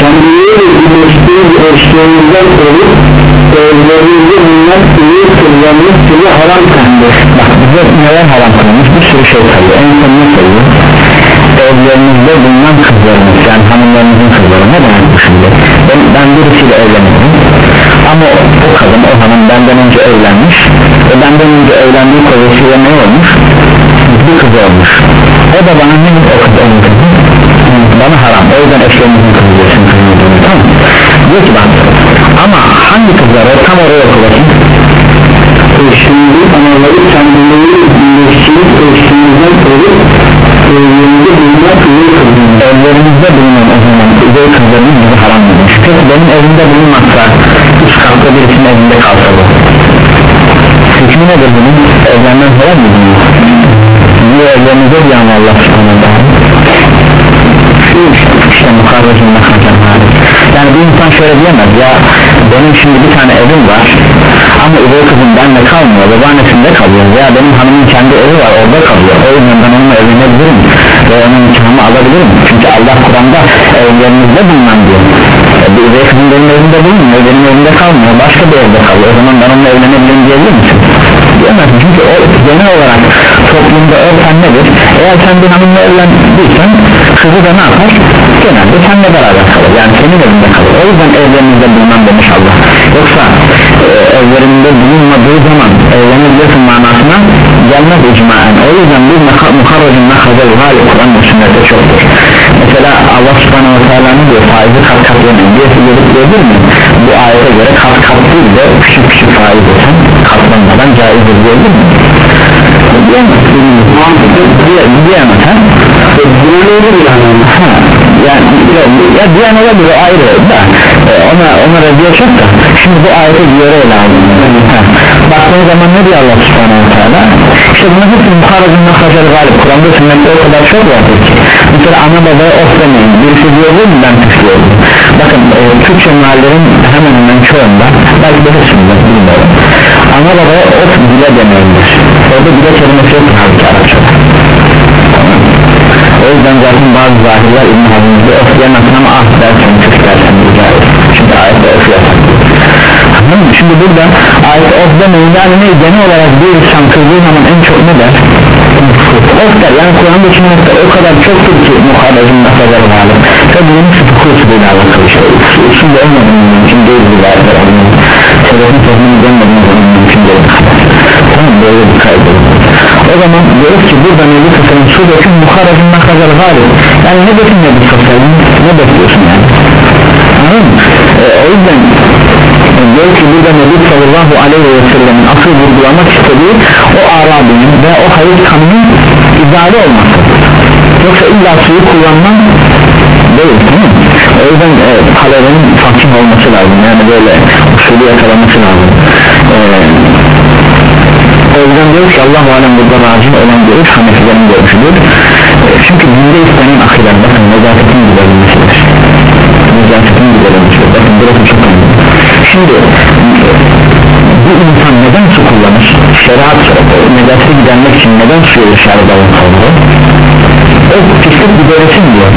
A: kendileriyle birleştiğimiz eşliğimizden olup evlerimizde bulunan iyi kızlarını size haram kılındı bak bize neler haram kılınmış bir sürü şey sayıyor en son ne sayıyor evlerinizde bulunan kızlarınız yani hanımlarınızın kızları ne demek şimdi? Ben, ben birisiyle evleniyorum. Ama o, o kadın o hanım benden önce evlenmiş ve benden önce evlendiği kocasıyla ne olmuş? Bir kız olmuş. O da bana ne o kız onun kızı bana haram. O yüzden eşlerimizin kızı diyorsun tamam. Diyor ki bak ama hangi kızlar o tam oraya oku bakayım eşliğinde anaları kendileri birleştirip eşliğimizden olup evlerimizde bulunan üvey kızının evlerimizde bulunan o zaman üvey kızlarının bizi haram edilmiş peki benim evimde bulunmazsa üç katta birisinin evinde kalsa bu. Hükmü nedir bunun? Evlenmem falan mı bunun? Bu evlerimizde bir ama Allah subhanahu işte mukarracın makarcan yani bir insan şöyle diyemez ya benim şimdi bir tane evim var ama üvey kızım benimle kalmıyor babaannesinde kalıyor veya benim hanımın kendi evi var orada kalıyor. O yüzden ben onunla evlenebilirim ve onun nikahımı alabilirim. Çünkü Allah Kur'an'da evlerinizde bulunan diyor. E, bir üvey kızım benim evimde bulunmuyor benim evimde kalmıyor başka bir evde kalıyor. O zaman ben onunla evlenebilirim diyebilir misin? diyemez. Çünkü o genel olarak toplumda örfen nedir? Eğer sen bir hanımla evlendiysen kızı da ne yapar? Genelde seninle beraber kalır. Yani senin evinde kalır. O yüzden evlerinizde bulunan demiş Allah. Yoksa e, evlerinde bulunmadığı zaman evlenebilirsin manasına gelmez icmaen. O yüzden bir mukarracın nakazı hali Kur'an ve sünnette çoktur. Mesela Allah subhanahu wa ta'ala diyor faizi kat kat yemeyin. Diye diyebilir mi bu ayete göre kat kat değil de küçük küçük faiz olsun katlanmadan caizdir diyebilir mi diyemez. Diyemez ha. Yani ya diyen olabilir ayrı. Da e, ona ona reddiye çok da şimdi bu ayete göre ele aldım baktığın zaman ne diyor Allah subhanahu wa ta'ala? İşte bunun hepsi muharracın mesajları galip Kur'an'da sünnette o kadar çok vardır ki. Mesela ana babaya of demeyin. Birisi diyor mu ben küfürüyorum bakın e, Türkçe meallerin hemen hemen çoğunda belki de hepsinde bilmiyorum. Ana babaya of bile demeyindir orada bile kelimesi yok halbuki Arapçada yüzden zaten bazı zahirler İbn Hazm'da of yemezsin ama ah küf dersen rica et şimdi ayette of yasak Şimdi burada ayet of demeyin yani ne genel olarak bir insan kıldığı zaman en çok ne der? Of der. Yani Kur'an'daki nokta o kadar çoktur ki muhabbetin mesajları var ve bunun fıkıh usulüyle alakalı şey usulü olmadığını mümkün değil bu ayetler sebebin sözünü dönmediğini mümkün değil. Tamam böyle bir kaydı o zaman diyoruz ki burada Nebi Sassal'ın su döküm muharracın mesajları var yani ne desin Nebi Sassal'ın ne bekliyorsun yani? Anladın mı? Ee, o yüzden diyor ki burada Nebi sallallahu aleyhi ve sellem'in asıl vurgulamak istediği o Arabi'nin ve o hayır kanının idare olması. Yoksa illa suyu kullanman değil değil mi? o yüzden e, talebenin fakir olması lazım. Yani böyle usulü yakalaması lazım. E, o yüzden diyor ki Allah alem burada racih olan görüş Hanefilerin görüşüdür e, çünkü dinde istenen ahiren bakın nezaketin giderilmesidir nezaketin giderilmesidir bakın burası çok önemli. Şimdi bu insan neden su kullanır? Şeriat nezaketi gidermek için neden suya dışarıda kalmalı? O pislik gideresin diyor.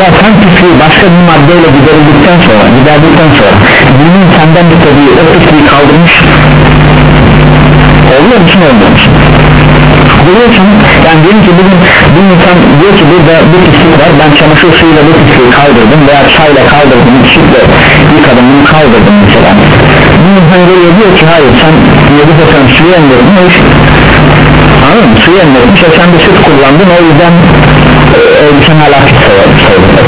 A: Ya sen pisliği başka bir maddeyle giderildikten sonra giderdikten sonra dinin senden istediği o pisliği kaldırmış oluyor musun olmuyor musun Görüyorsun yani diyelim ki bugün bir insan diyor ki burada bir pislik var. Ben çamaşır suyuyla bu pisliği kaldırdım veya çayla kaldırdım çiçekle yıkadım bunu kaldırdım mesela. Bir insan geliyor diyor ki hayır sen yedi sen suyu emdirdin anladın mı? Suyu emdirdin işte sen de süt kullandın. O yüzden e, elbisen hala pis sayılır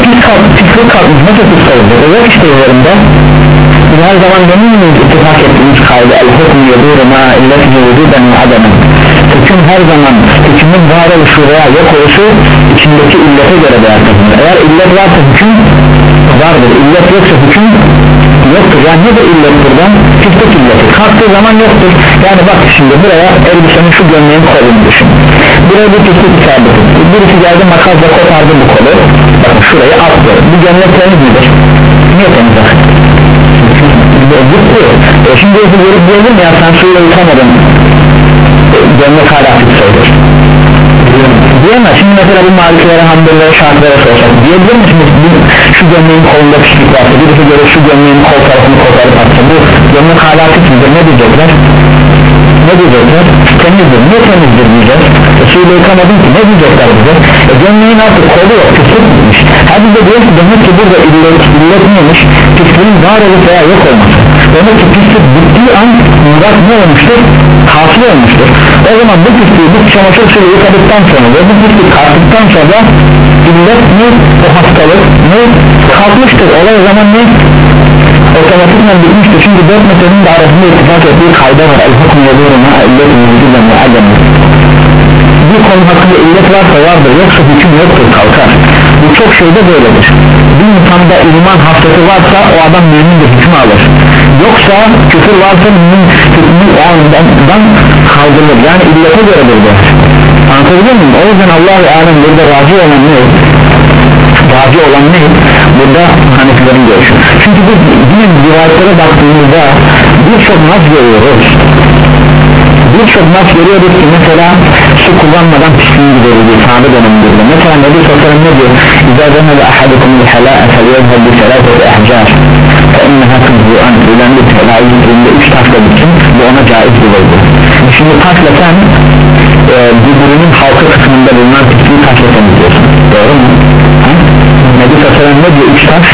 A: pis kalk, pislik kalkmış nasıl pis sayılır o işte üzerinde biz her zaman demin miyiz ittifak ettiğimiz kaydı el hukmu yedûru ma illetihi vücuden ve hüküm her zaman hükümün var oluşu veya yok oluşu içindeki illete göre değer kazanır eğer illet varsa hüküm vardır. İllet yoksa hüküm yoktur. Yani ne de illet buradan? Pislik illeti kalktığı zaman yoktur. Yani bak şimdi buraya elbisenin şu gömleğin kolunu düşün. Buraya bir pislik isabet etti birisi geldi makasla kopardı bu kolu. Bakın şurayı attı bu gömlek temiz midir? niye temiz gitti. E şimdi bu görüp diyelim ya? Sen suyla yıkamadın gömlek hala pis sayılır diyemez. Şimdi mesela bu maliklere hamdülere şartlara sorsak diyebilir misiniz? Bu, şu gömleğin kolunda pislik varsa birisi göre şu gömleğin kol tarafını koparıp atsa bu gömlek hala midir ne diyecekler ne diyecekler? Temizdir. Niye temizdir diyeceğiz e, suyla yıkamadın ki. Ne diyecekler bize? E, gömleğin artık kolu yok pislik bitmiş her bir de diyor ki demek ki burada illet, illet neymiş? Pisliğin var olup veya yok olması. Demek ki pislik bittiği an murat ne olmuştur? Hasıl olmuştur. O zaman bu pisliği biz çamaşır suyu yıkadıktan sonra ve bu pislik kalktıktan sonra illet ne o hastalık ne kalkmıştır. Olay zaman ne otomatikman bitmiştir. Çünkü dört meselenin de arasında ittifak ettiği kayda var. El hukm yeduruna illet ve adem bir konu hakkında illet varsa vardır. Yoksa hüküm yoktur kalkar. Bu çok şeyde böyledir. Bir insanda iman haftası varsa o adam mümin bir hüküm alır. Yoksa küfür varsa mümin hükmü o andan kaldırılır. Yani illete göredir bu anlatabiliyor muyum? O yüzden Allah-u Alem burada razı olan ne razı olan ne burada Hanefilerin görüşü çünkü biz din rivayetlere baktığımızda birçok nas görüyoruz birçok nas görüyoruz ki mesela su kullanmadan pisliğin giderildiği sahabe döneminde mesela Nebi Sosyal'ın ne diyor İzâ zemede ahadukum bir helâe feliyezhel bir selâfeti ehcar فَاِنَّهَا kızbu'an bilen bir helâe gittiğinde üç taşla bitsin bu ona caiz bulurdu şimdi taşla sen e, birbirinin halka kısmında bulunan pisliği taşla temizliyorsun doğru mu? Nebi Sosyal'ın ne diyor? Üç taş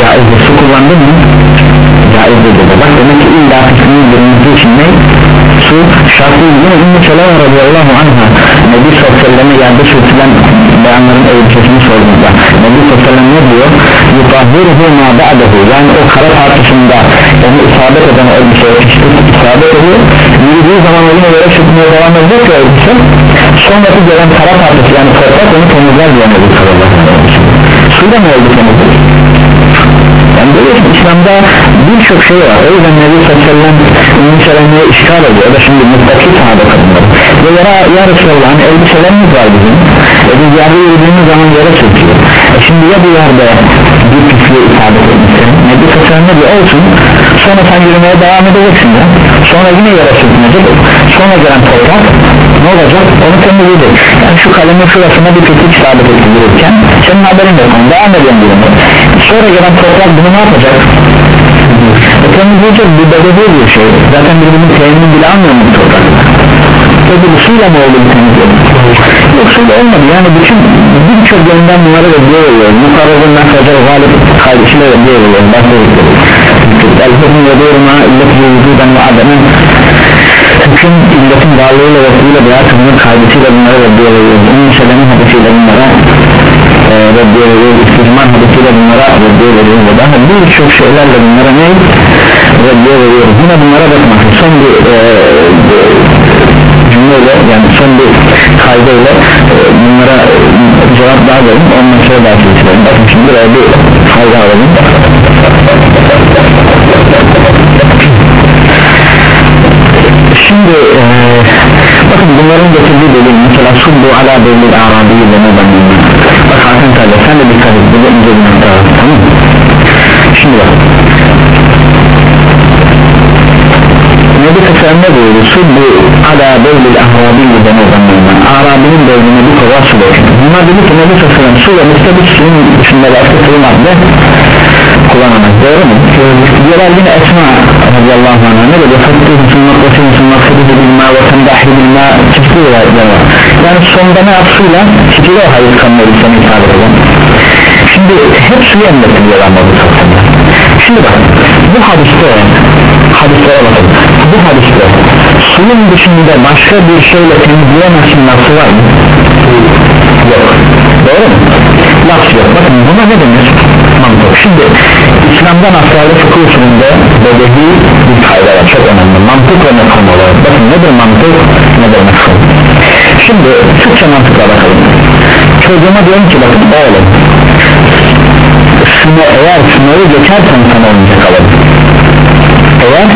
A: caizdir su kullandın mı? caizdir dedi. Bak demek ki illa pisliğin girilmesi için ne? su şartlı yine Ümmü Seleme radıyallahu anha Nebi Sallallahu yerde sürtülen beyanların elbisesini sorduğunda Nebi Sallallahu ne diyor? Yutahhiruhu ma ba'dahu yani o kara parçasında onu isabet eden elbiseye isabet ediyor. Yürüdüğü zaman yine yere sürtmeye devam edecek ya elbise. Sonraki gelen kara parçası yani toprak onu temizler diyor Nebi Sallallahu ve suyla mı oldu temizlik yani görüyorsun İslam'da birçok şey var. O yüzden Nebi Sallallahu Ümmü Seleme'ye işgal ediyor. O da şimdi mutlaki sahabe kadınları. Ve yara, ya Resulallah hani elbiselerimiz var bizim. E biz yerde yürüdüğümüz zaman yere çöküyor e şimdi ya bu yerde bir pisliğe isabet etmişse Nebi Sallallahu ne diyor olsun sonra sen yürümeye devam edeceksin ya. Sonra yine yere çökmeyecek. Sonra gelen toprak ne olacak onu temizleyecek yani şu kalemin şurasına bir pislik isabet edilirken senin haberin yok onu devam ediyorsun yürümeye sonra gelen toprak bunu ne yapacak e, temizleyecek bir bedeli bir şey zaten birbirinin temin bile almıyor mu toprak Peki bu suyla mı oldu temizlik yok suyla olmadı yani bütün birçok yönden bunları da diyor mukarrabın nefecer galip kardeşiyle de diyor bahsedikleri el-hükmü ve doğruma illeti vücudan ve ademen hüküm illetin varlığıyla vesile veya kızının kaydetiyle bunlara reddiye veriyor Ümmü Selem'in hadisiyle bunlara e, reddiye veriyor İstihman hadisiyle bunlara reddiye veriyor ve daha birçok şeylerle bunlara ne? Reddiye veriyor yine bunlara bakmak son bir e, cümleyle yani son bir kaydıyla e, bunlara e, cevap daha verin ondan sonra daha geçelim bakın şimdi buraya bir fayda alalım şimdi e, bakın bunların getirdiği delil mesela subbu ala belli arabi ve nebanın bak Hakan kardeş sen de dikkat et burada ince bir nokta var tamam mı? şimdi bak. Nebi Tasarım ne buyuruyor subbu ala belli arabi ve nebanın Arabinin bölümüne bir kova su dökün bunlar dedi ki Nebi Tasarım su ve müstebit suyun içinde başka suyu madde kullanamak doğru mu? diyorlar yine Esma radiyallahu anh'a ne dedi? Fatih sunmak ve sunmak fıdıdı bilma ve tendahi bilma çiftli var yani sonda ne yapsıyla stile o hayır kanlı elbiseni ifade eden şimdi hep suyu emrettiriyorlar bu satında şimdi bak bu hadiste hadislere bakın bu hadiste suyun dışında başka bir şeyle temizleyemezsin nasıl var mı? yok doğru mu? laf yok bakın buna ne denir? mantık. Şimdi İslam'da nasarlı fıkıh usulünde bedehi bir kayda var. Çok önemli. Mantık ve mefhum olarak. Bakın nedir mantık nedir mefhum? Şimdi Türkçe mantıkla bakalım. Çocuğuma diyorum ki bakın oğlum şunu eğer sınavı geçersen sana oyuncak alırım. Eğer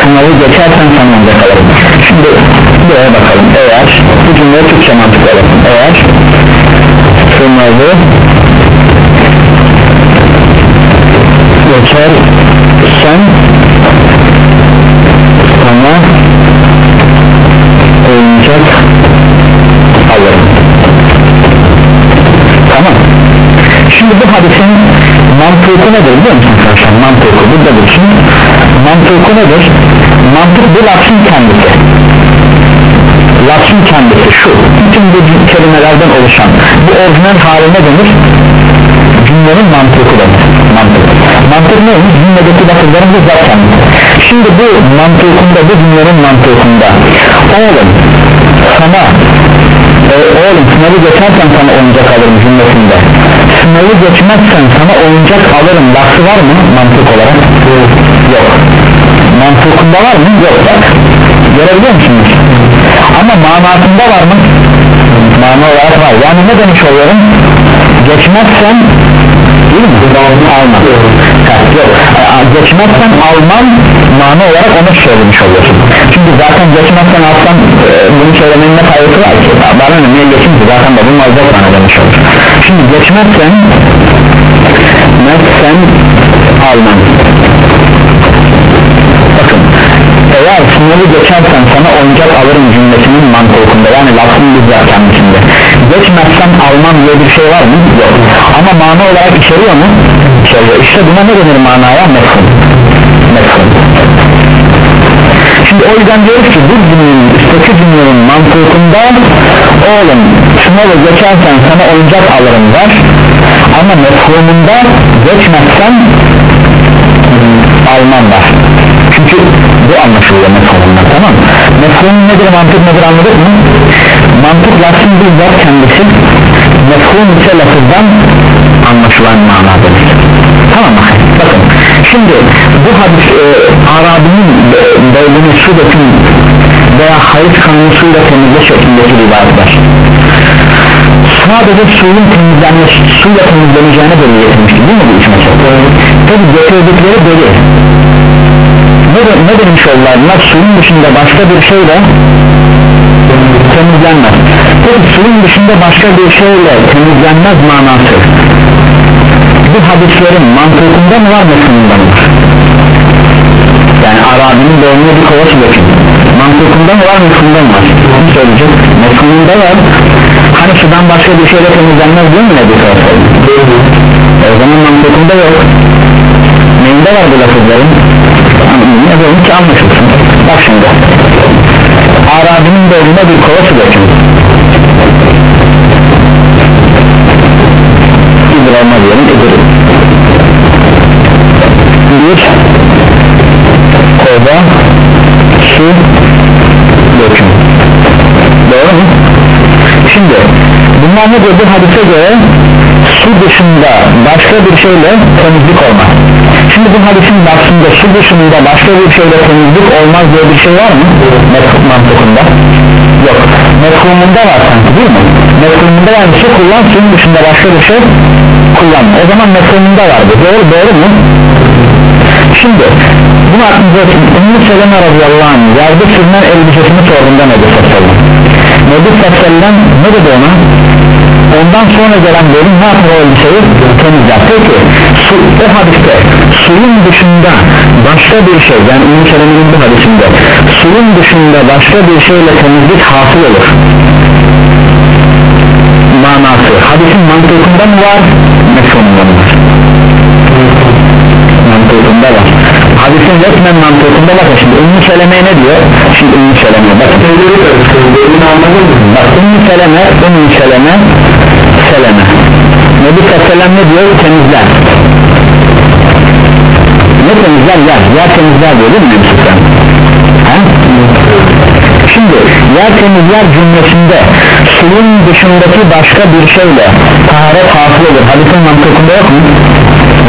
A: sınavı geçersen sana oyuncak alırım. Şimdi buraya bakalım. Eğer bu cümleye Türkçe mantıkla bakın. Eğer sınavı geçer sen sana oyuncak alırım. Tamam. Şimdi bu hadisin mantığı nedir biliyor musun arkadaşlar? Mantığı. Burada dursun mantığı nedir? Mantık bu lafın kendisi lafın kendisi şu bütün bu kelimelerden oluşan bu orijinal haline denir? Cümlenin mantığı denir mantık mantık neymiş cümledeki lafızların bizzat kendisi şimdi bu mantığında bu cümlenin mantığında oğlum sana e, oğlum sınavı geçersen sana oyuncak alırım cümlesinde. Sınavı geçmezsen sana oyuncak alırım lafı var mı mantık olarak? Yok. Mantığında var mı? Yok. Bak görebiliyor musunuz ama manasında var mı? Mana olarak var. Yani ne demiş oluyorum? Geçmezsen değil mi? alman ha, yok. geçmezsen alman mana olarak onu söylemiş oluyorsun. Çünkü zaten geçmezsen alsan e, bunu söylemenin ne faydası var ki? Bana ne niye geçince zaten bunun alacak bana demiş olur şimdi geçmezsen geçmezsen alman bakın eğer sınavı geçersen sana oyuncak alırım cümlesinin mantığında. Yani lafın bizzat kendisinde geçmezsen almam diye bir şey var mı? yok. Ama mana olarak içeriyor mu? içeriyor. İşte buna ne denir manaya? mefhum. Mefhum. Şimdi o yüzden diyoruz ki bu cümlenin üstteki cümlenin mantığında oğlum sınavı geçersen sana oyuncak alırım der. Ama mefhumunda geçmezsen almam var çünkü bu anlaşılıyor mefhumunda tamam mefhum nedir mantık nedir anladık mı? mantık lafın bizzat kendisi mefhum ise lafızdan anlaşılan manadır tamam mı? bakın şimdi bu hadis e, Arabi'nin bölümü su döküm veya hayız kanunu suyla temizle şeklindeki rivayetler sadece suyun temizlenmesi suyla temizleneceğine delil getirmişti değil mi bu üç mesele tabi getirdikleri delil ne, ne demiş oldular bunlar suyun dışında başka bir şeyle temizlenmez. Peki suyun dışında başka bir şeyle temizlenmez manası. Bu hadislerin mantığında mı var mefhumunda mı yani Arabi'nin boynuna bir kova su dökün mantığında mı var mefhumunda mı var? Söyleyecek. Mefhumunda var. Hani sudan başka bir şeyle temizlenmez diyor mu Nebi e o zaman mantığında yok. Neyinde var bu lafızların yazalım ki anlaşılsın bak şimdi. Arabi'nin boynuna bir kova su dökün olma diyelim İdir bir kova su dökün doğru mu? şimdi bunlar ne dedi hadise göre su dışında başka bir şeyle temizlik olmaz şimdi bu hadisin lafzında su dışında başka bir şeyle temizlik olmaz diye bir şey var mı? mefhum mantıkında. Yok. Mefhumunda var sanki değil mi? mefhumunda yani su kullan suyun dışında başka bir şey kullanma. O zaman mefhumunda vardı doğru, doğru mu? şimdi bunu aklınıza Ümmü Seleme radıyallahu anh yerde sürünen elbisesini sorduğunda Nebi Sallallahu Nebi Sallallahu ne dedi ona ondan sonra gelen bölüm ne yapar o elbiseyi? Temizler peki su, o hadiste suyun dışında başka bir şey yani Ümmü Seleme'nin bu hadisinde suyun dışında başka bir şeyle temizlik hasıl olur. Manası. Hadisin mantığında mı var mefhumunda mı var? Mantığında var. Hadisin resmen mantığında bakın şimdi Ümmü Seleme ne diyor? Şimdi Ümmü Seleme bakın bak Ümmü Seleme Ümmü Seleme Seleme Nebi Sellem ne diyor? Temizler. Ne temizler? Yer yer temizler diyor değil mi Nebi Sellem? Şimdi yer temizler cümlesinde suyun dışındaki başka bir şeyle taharet hasıl olur. Hadisin mantığında yok mu?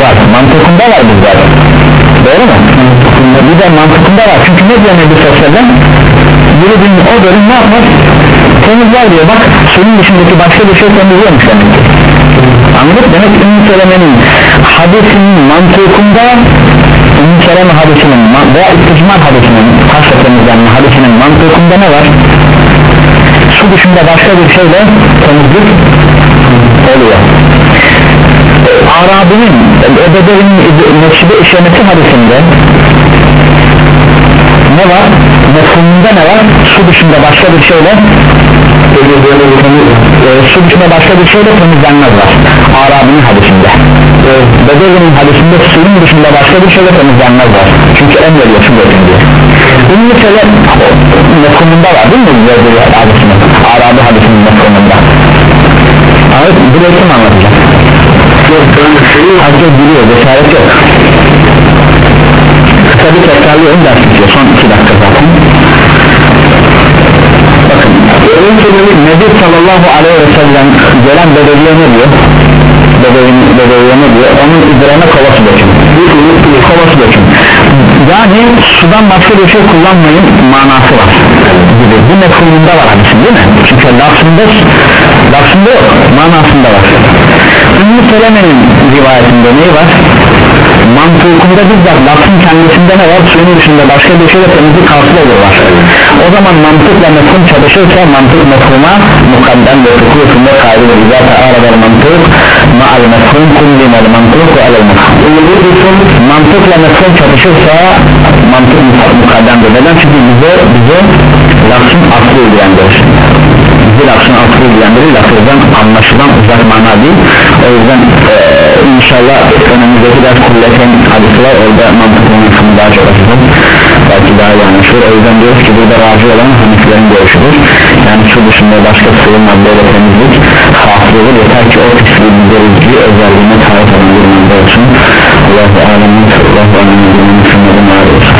A: var. Mantığında var bizler. Doğru mu? bir de mantığında var. Çünkü ne diyor Nebi Sosyal'den yürüdüğün o bölüm ne yapmaz? Temizler diyor bak suyun dışındaki başka bir şey temizliyormuş demek ki anladık demek Ümmü Seleme'nin hadisinin mantığında Ümmü Seleme hadisinin veya İtticmal hadisinin taşla temizlenme hadisinin mantığında ne var? su dışında başka bir şeyle temizlik oluyor Arabi'nin Ebedev'in mescide işlemesi hadisinde ne var? Mefhumunda ne var? Su dışında başka bir şeyle e, su dışında başka bir şeyle temizlenmez var Arabi'nin hadisinde. E, Bedevi'nin hadisinde suyun dışında başka bir şeyle temizlenmez var çünkü emrediyor su dökün diye Ümmü Sele mefhumunda var değil mi? Hadisinde, Arabi hadisinin mefhumunda. Evet, burayı kim anlatacak? Yok, herkes biliyor, cesaret yok. Kısa bir tekrarlıyorum ders bitiyor, son iki dakika zaten Bakın, Nebi sallallahu aleyhi ve sellem gelen bebeğe ne diyor? Bebeğe ne diyor? Onun üzerine kovası dökün Kovası dökün Yani sudan başka bir şey kullanmayın manası var gibi. Bu mefhumunda var hadisin değil mi? Çünkü lafzında, lafzında yok, manasında var Ümmü Seleme'nin rivayetinde neyi var? Mantıkında bizzat lafzın kendisinde ne var? Suyun dışında başka bir şeyle temizlik hasıl olur O zaman mantıkla mefhum çalışırsa mantık mefhuma mukaddem ve fıkhusunda kaydıdır İzâ te'âradel mantık ma'al mefhum kullimel mantık ve alel mefhum Mantıkla mefhum çalışırsa mantık mukaddemdir Neden? Çünkü bize, bize lafzın aslı ilgilendirir bizi lafzın aslı ilgilendirir lafızdan anlaşılan uzak mana değil. O yüzden e, inşallah önümüzdeki ders kulleten hadisi var. Orada mantıklı mefhumu daha çok açılır. Belki daha iyi anlaşılır. O yüzden diyoruz ki burada razı olan haniflerin görüşüdür. Yani su dışında başka sıvı maddeyle temizlik. Hasıl olur yeter ki o pisliğin görücü özelliğine sahip olan bir madde olsun. Allahu alemin sallallahu aleyhi ve sellem